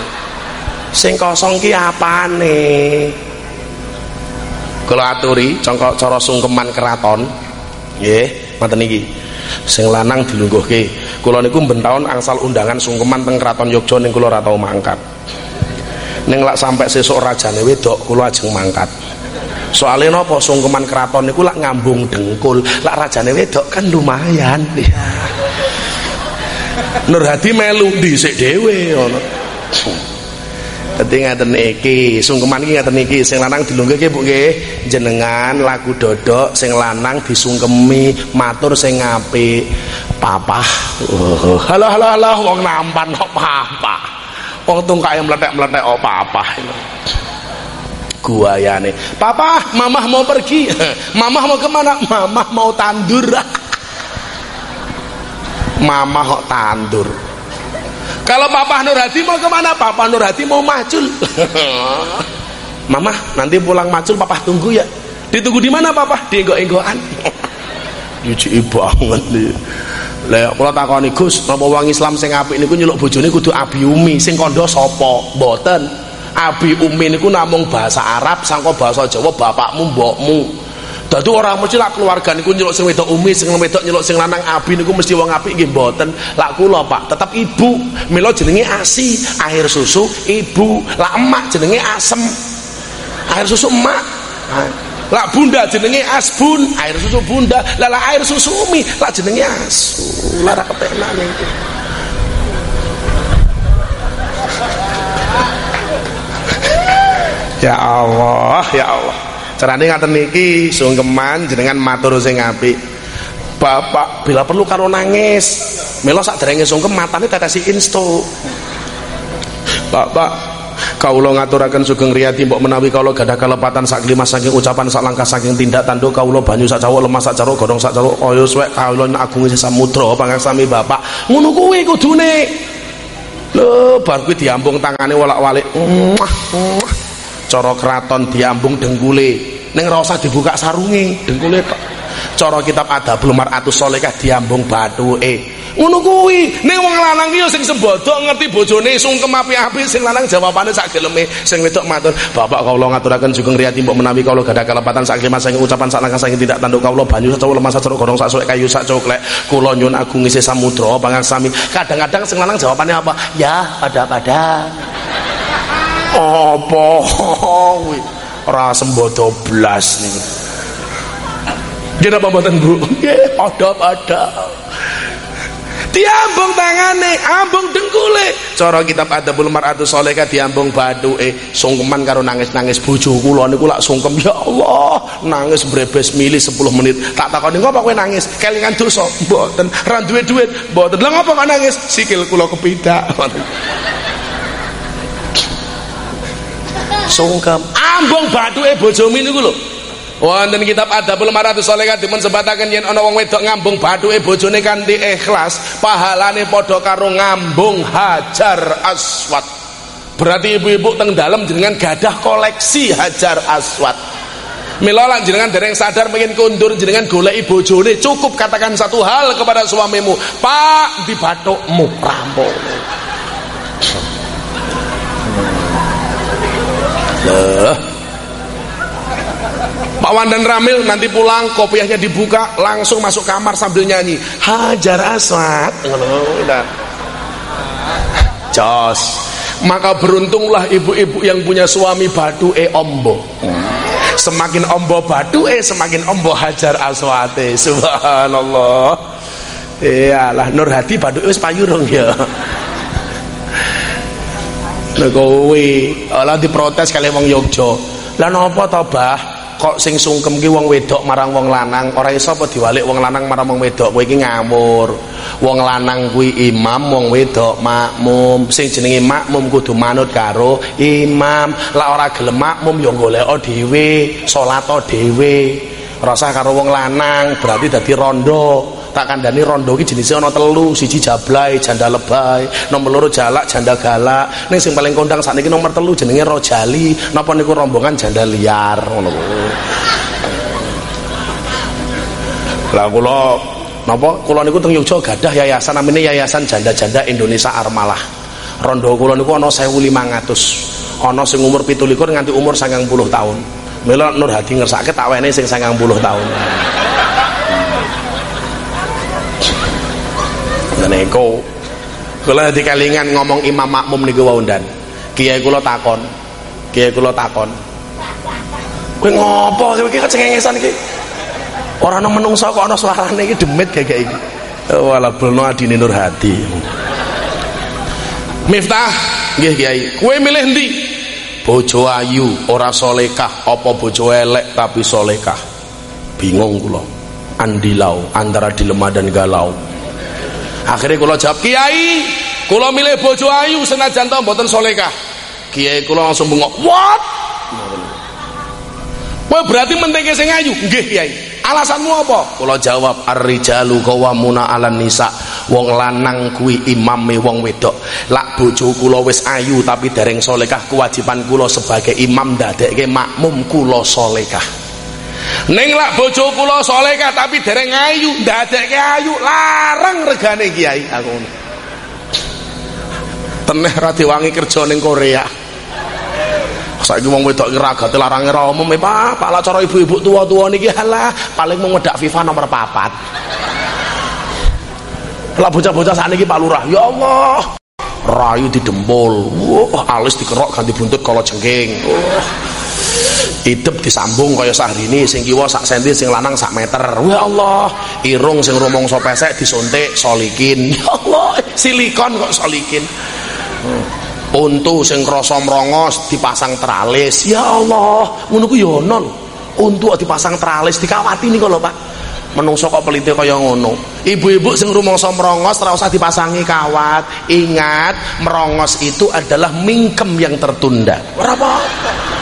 sing kosong ki apane? Kula aturi cara sungkeman keraton. Nggih ngoten iki. Sing lanang dilungguhke. Kula niku ben taun angsal undangan sungkeman teng keraton Yogya ning kula ora tau mangkat. Ning lak sampai sesuk rajane wedok kula ajeng mangkat soalnya nopo sungkeman keraton niku lak ngambung dengkul lak rajane wedok kan lumayan Nur Hadi melu dhisik dhewe ngono Dadi ngaten iki, sungkeman iki ngaten iki, sing lanang dilunggehke Bu nggih, jenengan lagu dodok sing lanang disungkemi, matur sing apik. Papa. Oh, halo halo halo wong nampan kok papa. Wong tungkae meletek-meletek kok papa guayane. Papa mamah mau pergi. Mamah mau ke mana? Mamah mau tandur. Mamah kok tandur. Kalau papa Nurhati mau ke mana? Papa Nurhati mau macul. Mamah nanti pulang macul papa tunggu ya. Ditunggu di mana papa? Di enggo-enggoan Yuji banget nih Lah kula takoni Gus, napa wong Islam sing apik niku nyeluk bojone kudu abi umi, sing kandha sapa? Mboten. Abi Umi niku namung bahasa Arab sangka bahasa Jawa bapakmu mbokmu. Dadi ora mesti lak keluarga niku nyeluk sing wedok Umi, sing wedok nyeluk sing lanang Abi niku mesti wong apik nggih mboten. Lak kula Pak, tetep ibu. Mila jenenge ASI, air susu ibu. Lak emak jenenge asem. Air susu emak. Lak bunda jenenge asbun, air susu bunda. Lah air susu Umi, lak jenenge asu. Lara kepenak niku. Ya Allah, ya Allah. Carane ngaten niki sungkeman jenengan matur sing apik. Bapak bila perlu karo nangis. Melo sak derenge sungkem matane tetesi insto. Bapak kaulo ngaturaken sugeng riyadi mbok menawi kaulo gadah kalepatan sak lima saking ucapan sak langkah saking tindak tanduk kaulo banyu sak cawo lemah sak caro godhong sak caro kaya suwek kaulo agung samudra pangaksami bapak ngono kuwi kudune lho bar kuwi diambung tangane wolak-walik cara keraton diambung dengkule. Ning ora usah dibuka sarunge. Dengkule tok. Cara kitab adabul mar'atus sholihah diambung bathuke ngono kuwi. Ning wong lanang ki sing sembodok ngerti bojone sungkem api-api sing lanang jawabane sak geleme sing wedok matur. Bapak kawula ngaturaken sugeng riyadi mbok menawi kawula gadah kelepatan sak klimas saking ucapan sak langkah saking tidak tanduk kawula banyu sak lemah sak gorong sak suwek kayu sak coklek. Kula nyun agung isi samudra pangaksami kadang-kadang sing lanang jawabane apa? Ya pada-pada apa? Kuwi ora sembodo blas niku nggih apa mboten Bu? Nggih padha-padha. Diambung tangane ambung dengkule. Cara kitab adabul mar'atu soleka diambung bathuke sungkeman karo nangis-nangis bojo kula niku lak sungkem. Ya Allah nangis brebes milih 10 menit. Tak takoni ngopo kowe nangis? Kelingan dosa. Mboten. Ra duwe duit. Mboten. Lha ngopo kok nangis? Sikil kula kepidak sungkem ambung bathuke bojomu niku lho Wonten kitab Adabul Maratus Solekat dipun sebataken yen ana wong wedok ngambung bathuke bojone kanthi ikhlas, pahalane padha karo ngambung Hajar Aswad. Berarti ibu-ibu teng dalem jenengan gadah koleksi Hajar Aswad. Mila lan jenengan dereng sadar pengen kundur jenengan goleki bojone cukup katakan satu hal kepada suamimu, "Pak, di bathukmu Loh, Pak Wandan Ramil nanti pulang kopiahnya dibuka langsung masuk kamar sambil nyanyi. Hajar Aswad. Jos. Maka beruntunglah ibu-ibu yang punya suami batu e ombo. Semakin ombo batu e semakin ombo hajar aswate subhanallah. Iyalah Nur Hadi batu e payurung ya kowe Allah diprotes kali wong Yogyo lah napa to bah? Kok sing sungkem ki wong wedok marang wong lanang? Ora iso apa diwalik wong lanang marang wong wedok? Kowe iki ngamur. Wong lanang kuwi imam wong wedok makmum. Sing jenenge makmum kudu manut karo imam. Lah ora gelem makmum ya golek dhewe salat dhewe. Rasa karo wong lanang berarti dadi rondo tak kandani rondo ki jenisnya ana telu siji jablay janda lebay nomor loro jalak janda galak. Ning sing paling kondang sakniki nomor telu jenenge rojali napa niku rombongan janda liar ngono lah kula napa? Kula niku teng Yogya gadah yayasan namine Yayasan Janda-janda Indonesia Armalah. Rondo kula niku ana 1500 ana sing umur 17 nganti umur 90 tahun. Mila Nur Hadi ngersake tak wene sing 90 tahun niku kula dikalingan ngomong imam makmum niku wonten kiai kula takon. Kiai kula takon. Kowe ngopo? Iki kecengengesan iki? Ora ana menungsa kok ana suarane iki demit gagak iki. Wala belno adine nur hati Miftah nggih kiai. Kowe milih ndi bojo ayu ora solekah. Apa bojo elek tapi solekah? Bingung kula. Andilau antara dilema dan galau akhirnya kula jawab kiai kula milih bojo ayu senajan to mboten solekah kiai kula langsung bengok what? Kowe berarti mentenge sing ayu? Nggih kiai. Alasanmu apa? Kula jawab ar-rijalu qawwamuna 'alan nisa. Wong lanang kuwi imame wong wedok. Lak bojo kula wis ayu tapi dereng solekah kewajiban kula sebagai imam dadekke makmum kula solekah Neng lak bojo kula solehah tapi dereng ayu, ndadekke ayu, larang regane kiai aku ngono. Teneh ra diwangi kerja ning Korea. Saiki wong wedok ki ragate larange ra umum, e, Pak. Pak lah cara ibu-ibu tua-tua niki halah paling mau ngedak FIFA nomor papat. Lah bocah-bocah sakniki Pak Lurah, ya Allah. Rayu didempul. Wah, alis dikerok ganti buntut kalau jengking. Wah hidup disambung kaya ini sing kiwa sak senti sing lanang sak meter. Ya Allah irung sing rumangsa pesek disuntik solikin. Ya Allah silikon kok solikin. Hmm. untu sing krasa mrongos dipasang teralis ya Allah ya ono untu dipasang teralis dikawati nih kalau Pak. Menungso kok pelite kaya ngono. Ibu-ibu sing rumangsa merongos ora usah dipasangi kawat. Ingat merongos itu adalah mingkem yang tertunda. Ora apa-apa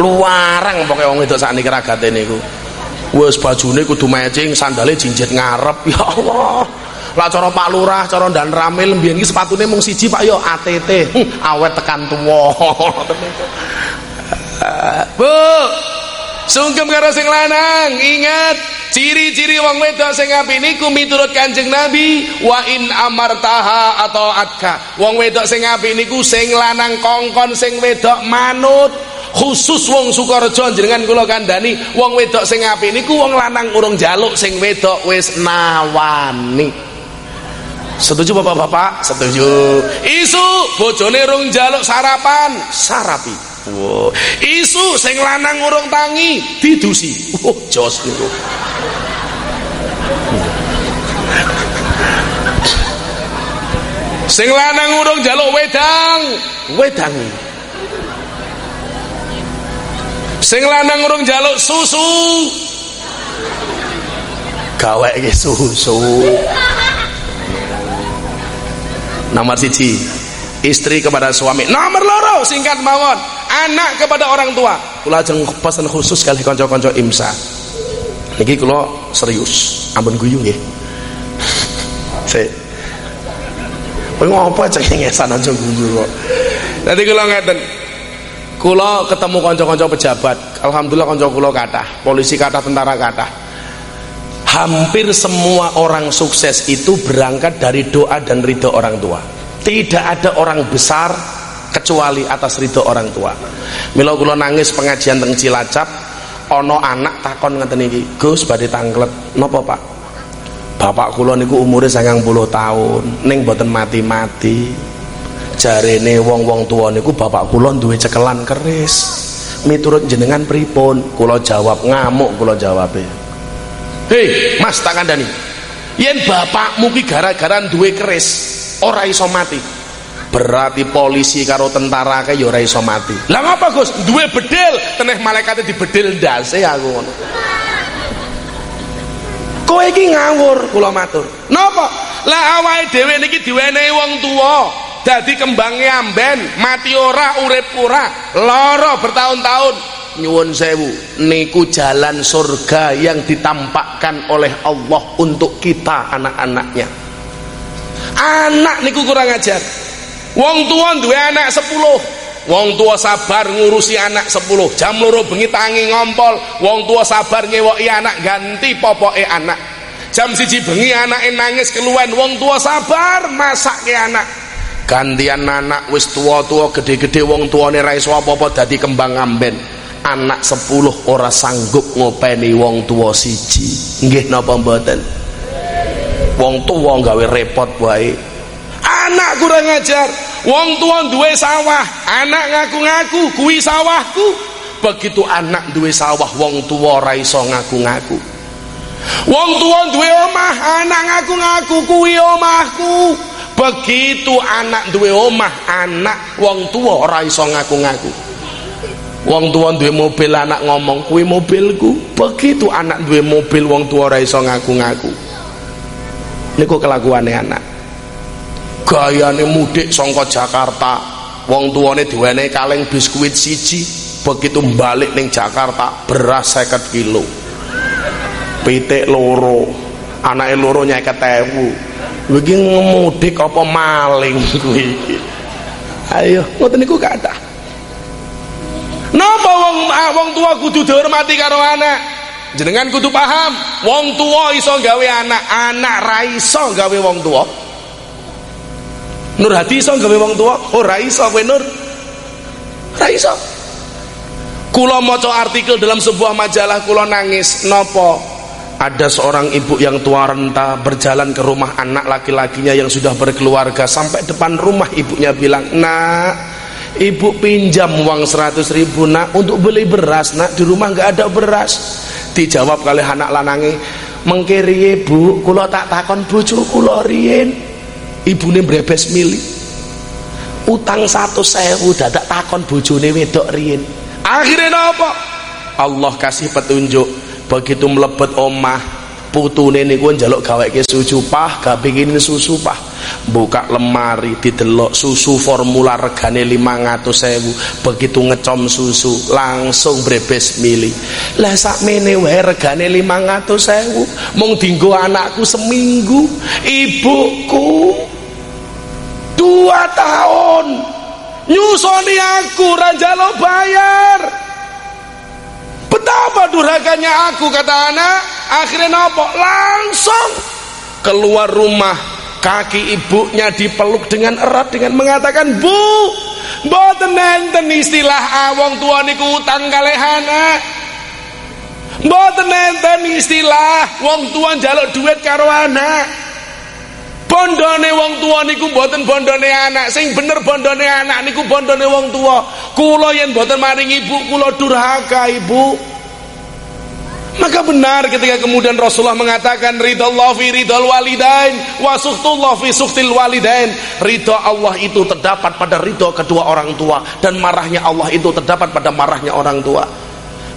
luarang pokoknya wong saat ini ragate niku. Wes bajune kudu matching sandalnya jinjit ngarep. Ya Allah. Lah cara Pak Lurah cara dan ramil mbiyen iki sepatune mung siji Pak yo ATT hm, awet tekan tuwa. Bu sungkem karo sing lanang. Ingat ciri-ciri wong wedok sing apik niku miturut Kanjeng Nabi wa in amartaha atau atka. Wong wedok sing apik niku sing lanang kongkon sing wedok manut khusus wong Sukorejo jenengan kula kandhani wong wedok sing apik niku wong lanang urung jaluk sing wedok wis nawani. Setuju bapak-bapak? Setuju. Isu bojone urung jaluk sarapan. Sarapi wow. isu sing lanang urung tangi didusi. Oh jos niku. Sing lanang urung jaluk wedang. Wedang sing lanang urung jaluk susu. Gawe susu. Nomor siji. Istri kepada suami. Nomor loro singkat mawon. Anak kepada orang tua. Kula ajeng pesan khusus kali konco-konco imsa. Niki kula serius. Ampun guyu nggih. Saya Kowe ngopo cengengesan aja guyu kok. Dadi kula ngeten. Kula ketemu kanca-kanca pejabat, alhamdulillah kanca kula kathah, polisi kathah, tentara kathah. Hampir semua orang sukses itu berangkat dari doa dan ridho orang tua. Tidak ada orang besar kecuali atas ridho orang tua. Mila kula nangis pengajian teng Cilacap, ana anak takon ngeten iki, Gus badhe tanglet. Napa, Pak? Bapak kula niku umure 90 tahun, ning boten mati-mati. Jarene wong-wong tuwa niku bapak kula duwe cekelan keris. Miturut jenengan pripun? Kula jawab ngamuk kula jawabe. Hei, Mas tak kandhani. Yen bapakmu ki gara-gara duwe keris, ora iso mati. Berarti polisi karo tentara kae ya ora iso mati. Lah ngapa Gus? Duwe bedil, teneh malaikate dibedil ndase aku ngono kowe iki ngawur kula matur napa lah awake dhewe niki diwenehi wong tuwa dadi kembange amben mati ora urip ora. Lara bertahun-tahun. Nyuwun sewu niku jalan surga yang ditampakkan oleh Allah untuk kita anak-anaknya. Anak niku kurang ajar. Wong tua duwe anak sepuluh. Wong tua sabar ngurusi anak sepuluh. Jam loro bengi tangi ngompol. Wong tua sabar ngewoki anak ganti popoke anak. Jam siji bengi anake nangis keluwen wong tua sabar masak ke anak gantian anak wis tua-tua gede-gede wong tuane ra iso apa-apa dadi kembang amben. Anak sepuluh ora sanggup ngopeni wong tua siji. Nggih napa mboten? Wong tua gawe repot wae. Anak kurang ajar. Wong tua duwe sawah, anak ngaku-ngaku kuwi sawahku. Begitu anak duwe sawah, wong tua iso ngaku-ngaku. Wong tua duwe omah, anak ngaku-ngaku kuwi omahku. Begitu anak duwe omah, anak wong tua ora iso ngaku-ngaku. Wong tua duwe mobil, anak ngomong kuwi mobilku. Begitu anak duwe mobil, wong tua ora iso ngaku-ngaku. Niku kelakuane anak gayane mudik songko Jakarta wong tuane diwenehi kaleng biskuit siji begitu balik ning Jakarta beras 50 kilo pitik loro anake loro nyeket ewu iki mudik apa maling kuwi ayo ngoten niku kathah napa wong ah, wong tua kudu dihormati karo anak jenengan kudu paham wong tua iso gawe anak anak ra iso gawe wong tua Nur Hadi iso gawe wong tua? Ora iso kowe Nur. Ora iso. Kula maca artikel dalam sebuah majalah kula nangis nopo ada seorang ibu yang tua renta berjalan ke rumah anak laki-lakinya yang sudah berkeluarga sampai depan rumah ibunya bilang nak ibu pinjam uang 100 ribu nak untuk beli beras. Nak di rumah nggak ada beras. Dijawab kali anak lanangi mengkiri ibu kulo tak takon bojo kulo rien ibune brebes mili utang satu sewu dadak takon bojone wedok riyin akhirnya apa Allah kasih petunjuk begitu melebet omah putune niku njaluk gaweke susu pah gak pengin susu pah. Buka lemari didelok susu formula regane 500.000 begitu ngecom susu langsung brebes mili. Lah sakmene wae regane 500.000 mung dinggo anakku seminggu ibuku dua tahun nyusoni aku lo bayar betapa durhakanya aku kata anak? Akhirnya nopo langsung keluar rumah. Kaki ibunya dipeluk dengan erat dengan mengatakan bu mboten enten istilah awong tua niku utang kalih anak. Mboten enten istilah wong tua njaluk duit karo anak. Bondone wong tua niku mboten bondone anak. Sing bener bondone anak niku bondone wong tua. Kula yen mboten maring ibu kula durhaka ibu maka benar ketika kemudian Rasulullah mengatakan ridallah fi ridal walidain wa suhtullah fi suhtil walidain. Ridha Allah itu terdapat pada ridha kedua orang tua dan marahnya Allah itu terdapat pada marahnya orang tua.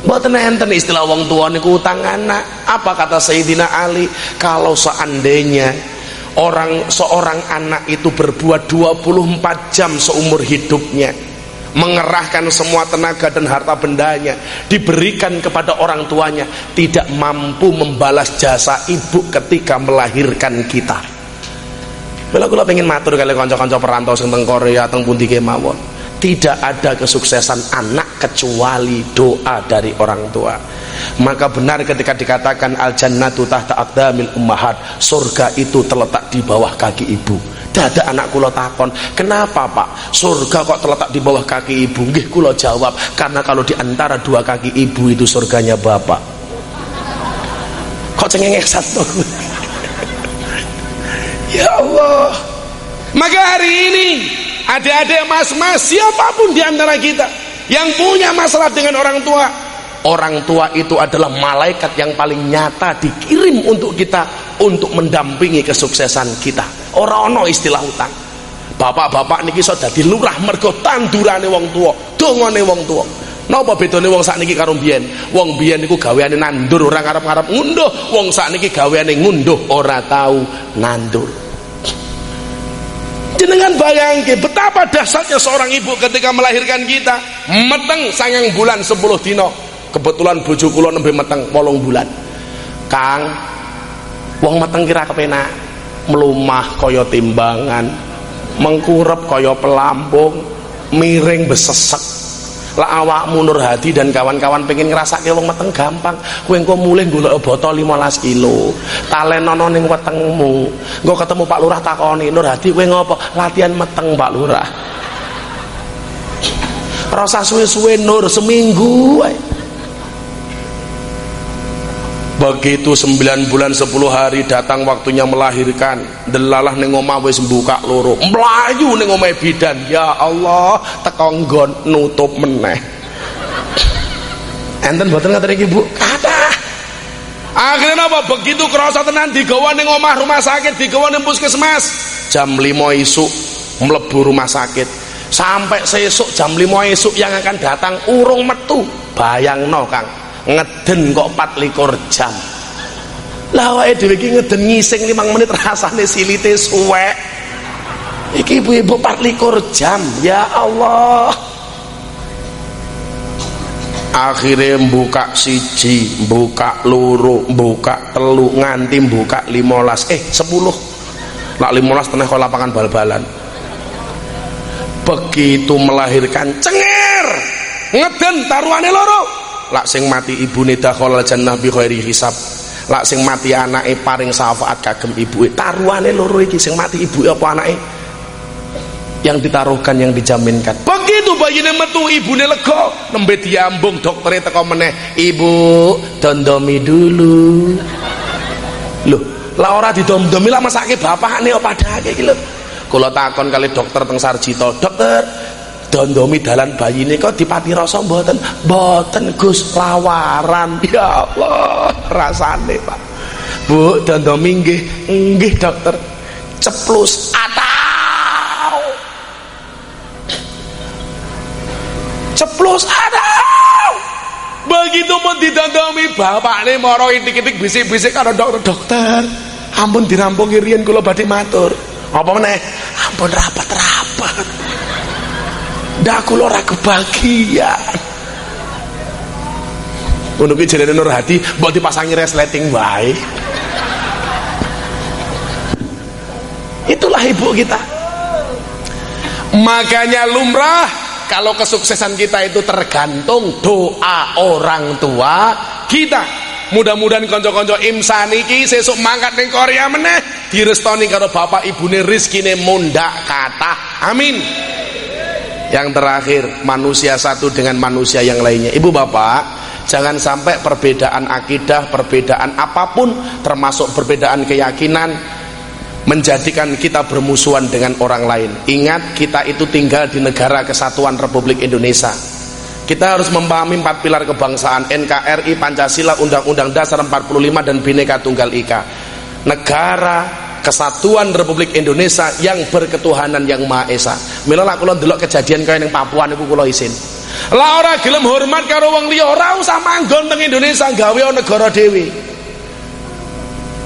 Mboten enten istilah wong tua niku utang anak. Apa kata Sayyidina Ali? Kalau seandainya orang seorang anak itu berbuat 24 jam seumur hidupnya mengerahkan semua tenaga dan harta bendanya diberikan kepada orang tuanya tidak mampu membalas jasa ibu ketika melahirkan kita. Bila kula pengen matur kali kanca-kanca perantau sing teng Korea teng pundi kemawon tidak ada kesuksesan anak kecuali doa dari orang tua maka benar ketika dikatakan al jannatu tahta aqdamil ummahat surga itu terletak di bawah kaki ibu Dada anak kula takon, kenapa pak? Surga kok terletak di bawah kaki ibu? Nggih kula jawab, karena kalau di antara dua kaki ibu itu surganya bapak. Kok cengengek satu? ya Allah. Maka hari ini adik-adik mas-mas siapa pun di antara kita yang punya masalah dengan orang tua orang tua itu adalah malaikat yang paling nyata dikirim untuk kita untuk mendampingi kesuksesan kita orang ono istilah utang bapak-bapak niki iso dadi lurah mergo tandurane wong tua dongane wong tua Napa bedane wong sakniki karo biyen? Wong biyen niku gaweane nandur ora ngarep-ngarep ngunduh, wong sakniki gaweane ngunduh ora tahu nandur. Jenengan bayangke betapa dahsyatnya seorang ibu ketika melahirkan kita, meteng sangang bulan 10 dino kebetulan bojo kula nembe meteng 8 bulan. Kang wong meteng kira kepenak. Melumah kaya timbangan. Mengkurep kaya pelampung miring besesek lah awakmu Nur Hadi dan kawan-kawan pengen ngrasake wong meteng gampang. Kowe engko mulih golek botol 15 kilo. Talenono ning wetengmu. Engko ketemu Pak Lurah takoni Nur Hadi kowe ngopo? Latihan meteng Pak Lurah. Rasa suwe-suwe Nur seminggu wae begitu 9 bulan 10 hari datang waktunya melahirkan. Delalah ning omah wis buka loro. Mlayu ning omah bidan. Ya Allah tekonggon nutup meneh. Enten mboten ngaten iki Bu? Kata akhirnya apa? Begitu kerasa tenan digawa ning omah rumah sakit digawa ning puskesmas. Jam 5 isuk mlebu rumah sakit. Sampai sesuk jam 5 isuk yang akan datang urung metu. Bayang no Kang ngeden kok 24 jam. Lah awake dhewe iki ngeden ngising 5 menit rasane silite suwek. Iki ibu-ibu 24 jam ya Allah. Akhirnya buka siji buka luru buka telu nganti buka limolas. Eh sepuluh. Nak limolas teneh kau lapangan bal-balan. Begitu melahirkan cenger ngeden taruhane loro lak sing mati ibune dakhalal jannah bi khairi hisab. Lak sing mati anake paring syafaat kagem ibuke. Taruhane loro iki sing mati ibuke apa anake? Yang ditaruhkan yang dijaminkan. Begitu bayine metu ibune lega. Nembe diambung doktere teko meneh ibu dondomi dulu. Loh lah ora didomdomi lah masake bapakne apa padake iki lho. Kula takon kali dokter teng Sarjito dokter dondomi dalan bayi ini kok dipati rasa mboten mboten Gus lawaran. Ya Allah rasane Pak. Bu dondomi nggih nggih dokter. Ceplus atau. Ceplus atau. Begitu pun didondomi bapak ini moro intik-intik bisik-bisik karo dokter dokter ampun dirampungi rian kula badhe matur. Apa meneh? Ampun rapat-rapat Dah aku ora kebahagiaan. Untuk jadi Nur Hadi, buat dipasangi resleting baik. Itulah ibu kita. Makanya lumrah kalau kesuksesan kita itu tergantung doa orang tua kita. Mudah-mudahan konco-konco imsan iki sesuk mangkat ning Korea meneh direstoni karo bapak ibune rezekine mundak kata. Amin yang terakhir manusia satu dengan manusia yang lainnya. Ibu bapak jangan sampai perbedaan akidah perbedaan apa pun termasuk perbedaan keyakinan menjadikan kita bermusuhan dengan orang lain. Ingat kita itu tinggal di negara kesatuan Republik Indonesia. Kita harus memahami empat pilar kebangsaan NKRI, Pancasila, Undang-Undang Dasar 45 dan Bhinneka Tunggal Ika. Negara Kesatuan Republik Indonesia yang berketuhanan yang Maha Esa. Mila lak kula ndelok kejadian kaya ning Papua niku kula isin. Lah ora gelem hormat karo wong liya, ora usah manggon teng Indonesia gawe negara dhewe.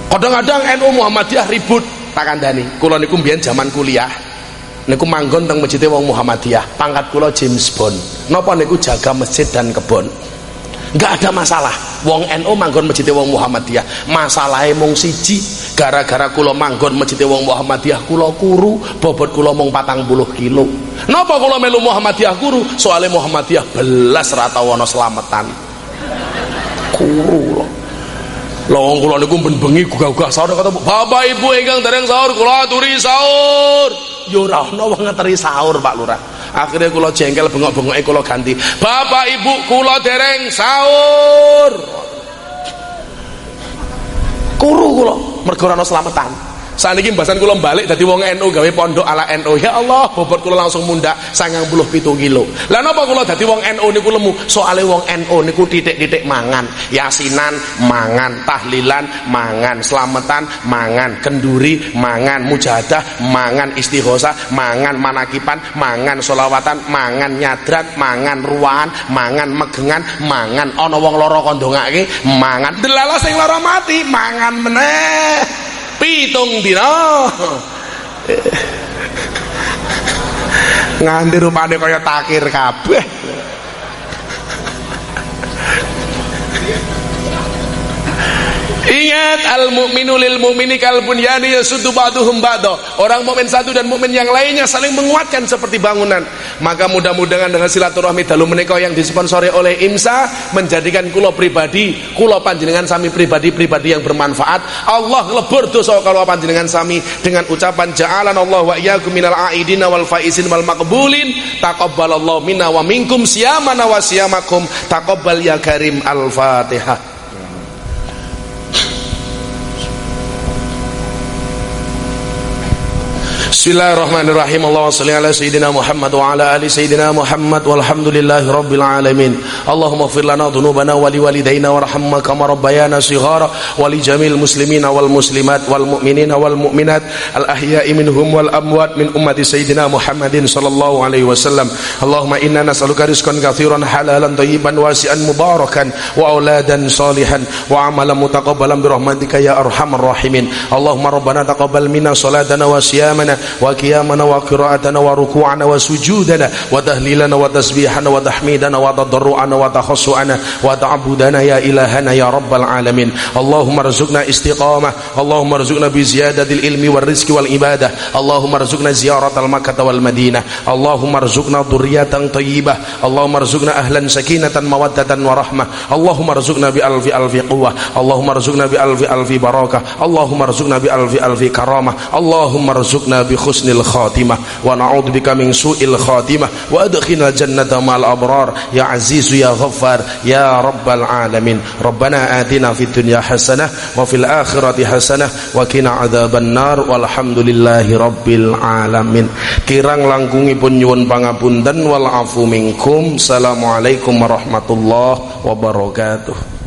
Kadang-kadang NU Muhammadiyah ribut tak kandhani. Kula niku mbiyen zaman kuliah niku manggon teng masjid wong Muhammadiyah. Pangkat kula James Bond. Napa niku jaga masjid dan kebon. Enggak ada masalah. Wong NU manggon masjid wong Muhammadiyah. Masalahe mung siji, gara-gara kula manggon masjid wong Muhammadiyah kula kuru bobot kula mung 40 kilo. Napa kula melu Muhammadiyah kuru? Soalnya Muhammadiyah belas rata wana selamatan kuru lho wong kula niku ben bengi gugah-gugah sahur kata Bapak Ibu ingkang dereng sahur kula aturi sahur. Yo ora ana wong ngeteri sahur Pak Lurah. Akhirnya kula jengkel bengok-bengoke kula ganti Bapak Ibu kula dereng sahur. Kuru kula mergo selamatan Saniki mbasan kula balik dadi wong NU gawe pondok ala NU. Ya Allah, bobot kula langsung mundak 97 kilo. Lah napa kula dadi wong NU niku lemu? Soale wong NU niku titik-titik mangan, yasinan mangan, tahlilan mangan, selamatan mangan, kenduri mangan, mujahadah mangan, istighosah mangan, manakipan mangan, solawatan mangan, nyadrat mangan, ruwahan mangan, megengan mangan, ana wong lara kandongake mangan. Delala sing lara mati mangan meneh pitung dina? Nganti rupane kaya takir kabeh Ingat al mukminu lil mukmini kal bunyani yasuddu ba'duhum ba'da. Orang mukmin satu dan mukmin yang lainnya saling menguatkan seperti bangunan. Maka mudah-mudahan dengan silaturahmi dalu menika yang disponsori oleh IMSA menjadikan kula pribadi, kula panjenengan sami pribadi-pribadi yang bermanfaat. Allah lebur dosa kalau panjenengan sami dengan ucapan ja'alan Allah wa iyyakum minal aidina wal faizin wal maqbulin. Taqabbalallahu minna wa minkum siyamana wa siyamakum. Taqabbal ya karim. Al-Fatihah. Bismillahirrahmanirrahim. Allahumma salli ala sayyidina Muhammad wa ala ali sayyidina Muhammad walhamdulillahi rabbil alamin. Allahumma lana dhunubana wa warhamna kama rabbayana shighara wa li jamil wal muslimat wal mu'minina wal mu'minat al ahya'i minhum wal amwat min ummati sayyidina Muhammadin sallallahu alaihi wasallam. Allahumma inna nas'aluka rizqan katsiran halalan tayyiban wasi'an mubarakan wa auladan salihan wa amalan mutaqabbalan bi rahmatika ya arhamar rahimin. Allahumma rabbana taqabbal minna salatana wa siyamana وقيامنا وقراءتنا وركوعنا وسجودنا وتهليلنا وتسبيحنا وتحميدنا وتضرعنا وتخصعنا وتعبدنا يا إلهنا يا رب العالمين. اللهم ارزقنا استقامة اللهم ارزقنا بزيادة العلم والرزق والعبادة اللهم ارزقنا زيارة المكة والمدينة اللهم ارزقنا ذرية طيبة اللهم ارزقنا أهلا سكينة مودة ورحمة اللهم ارزقنا بألف ألف قوة اللهم ارزقنا بألف ألف بركة اللهم ارزقنا بألف ألف كرامة اللهم ارزقنا husnil khatimah. Wa na'udzubika min su'il khatimah. Wa adkhina jannata ma'al abrar. Ya azizu ya ghaffar ya rabbal alamin. Rabbana atina fid dunya hasanah wa fil akhirati hasanah wa qina adzabannar walhamdulillahi rabbil alamin. Kirang langkungipun nyuwun pangapunten. Wal afu minkum. Assalamualaikum warahmatullahi wabarakatuh.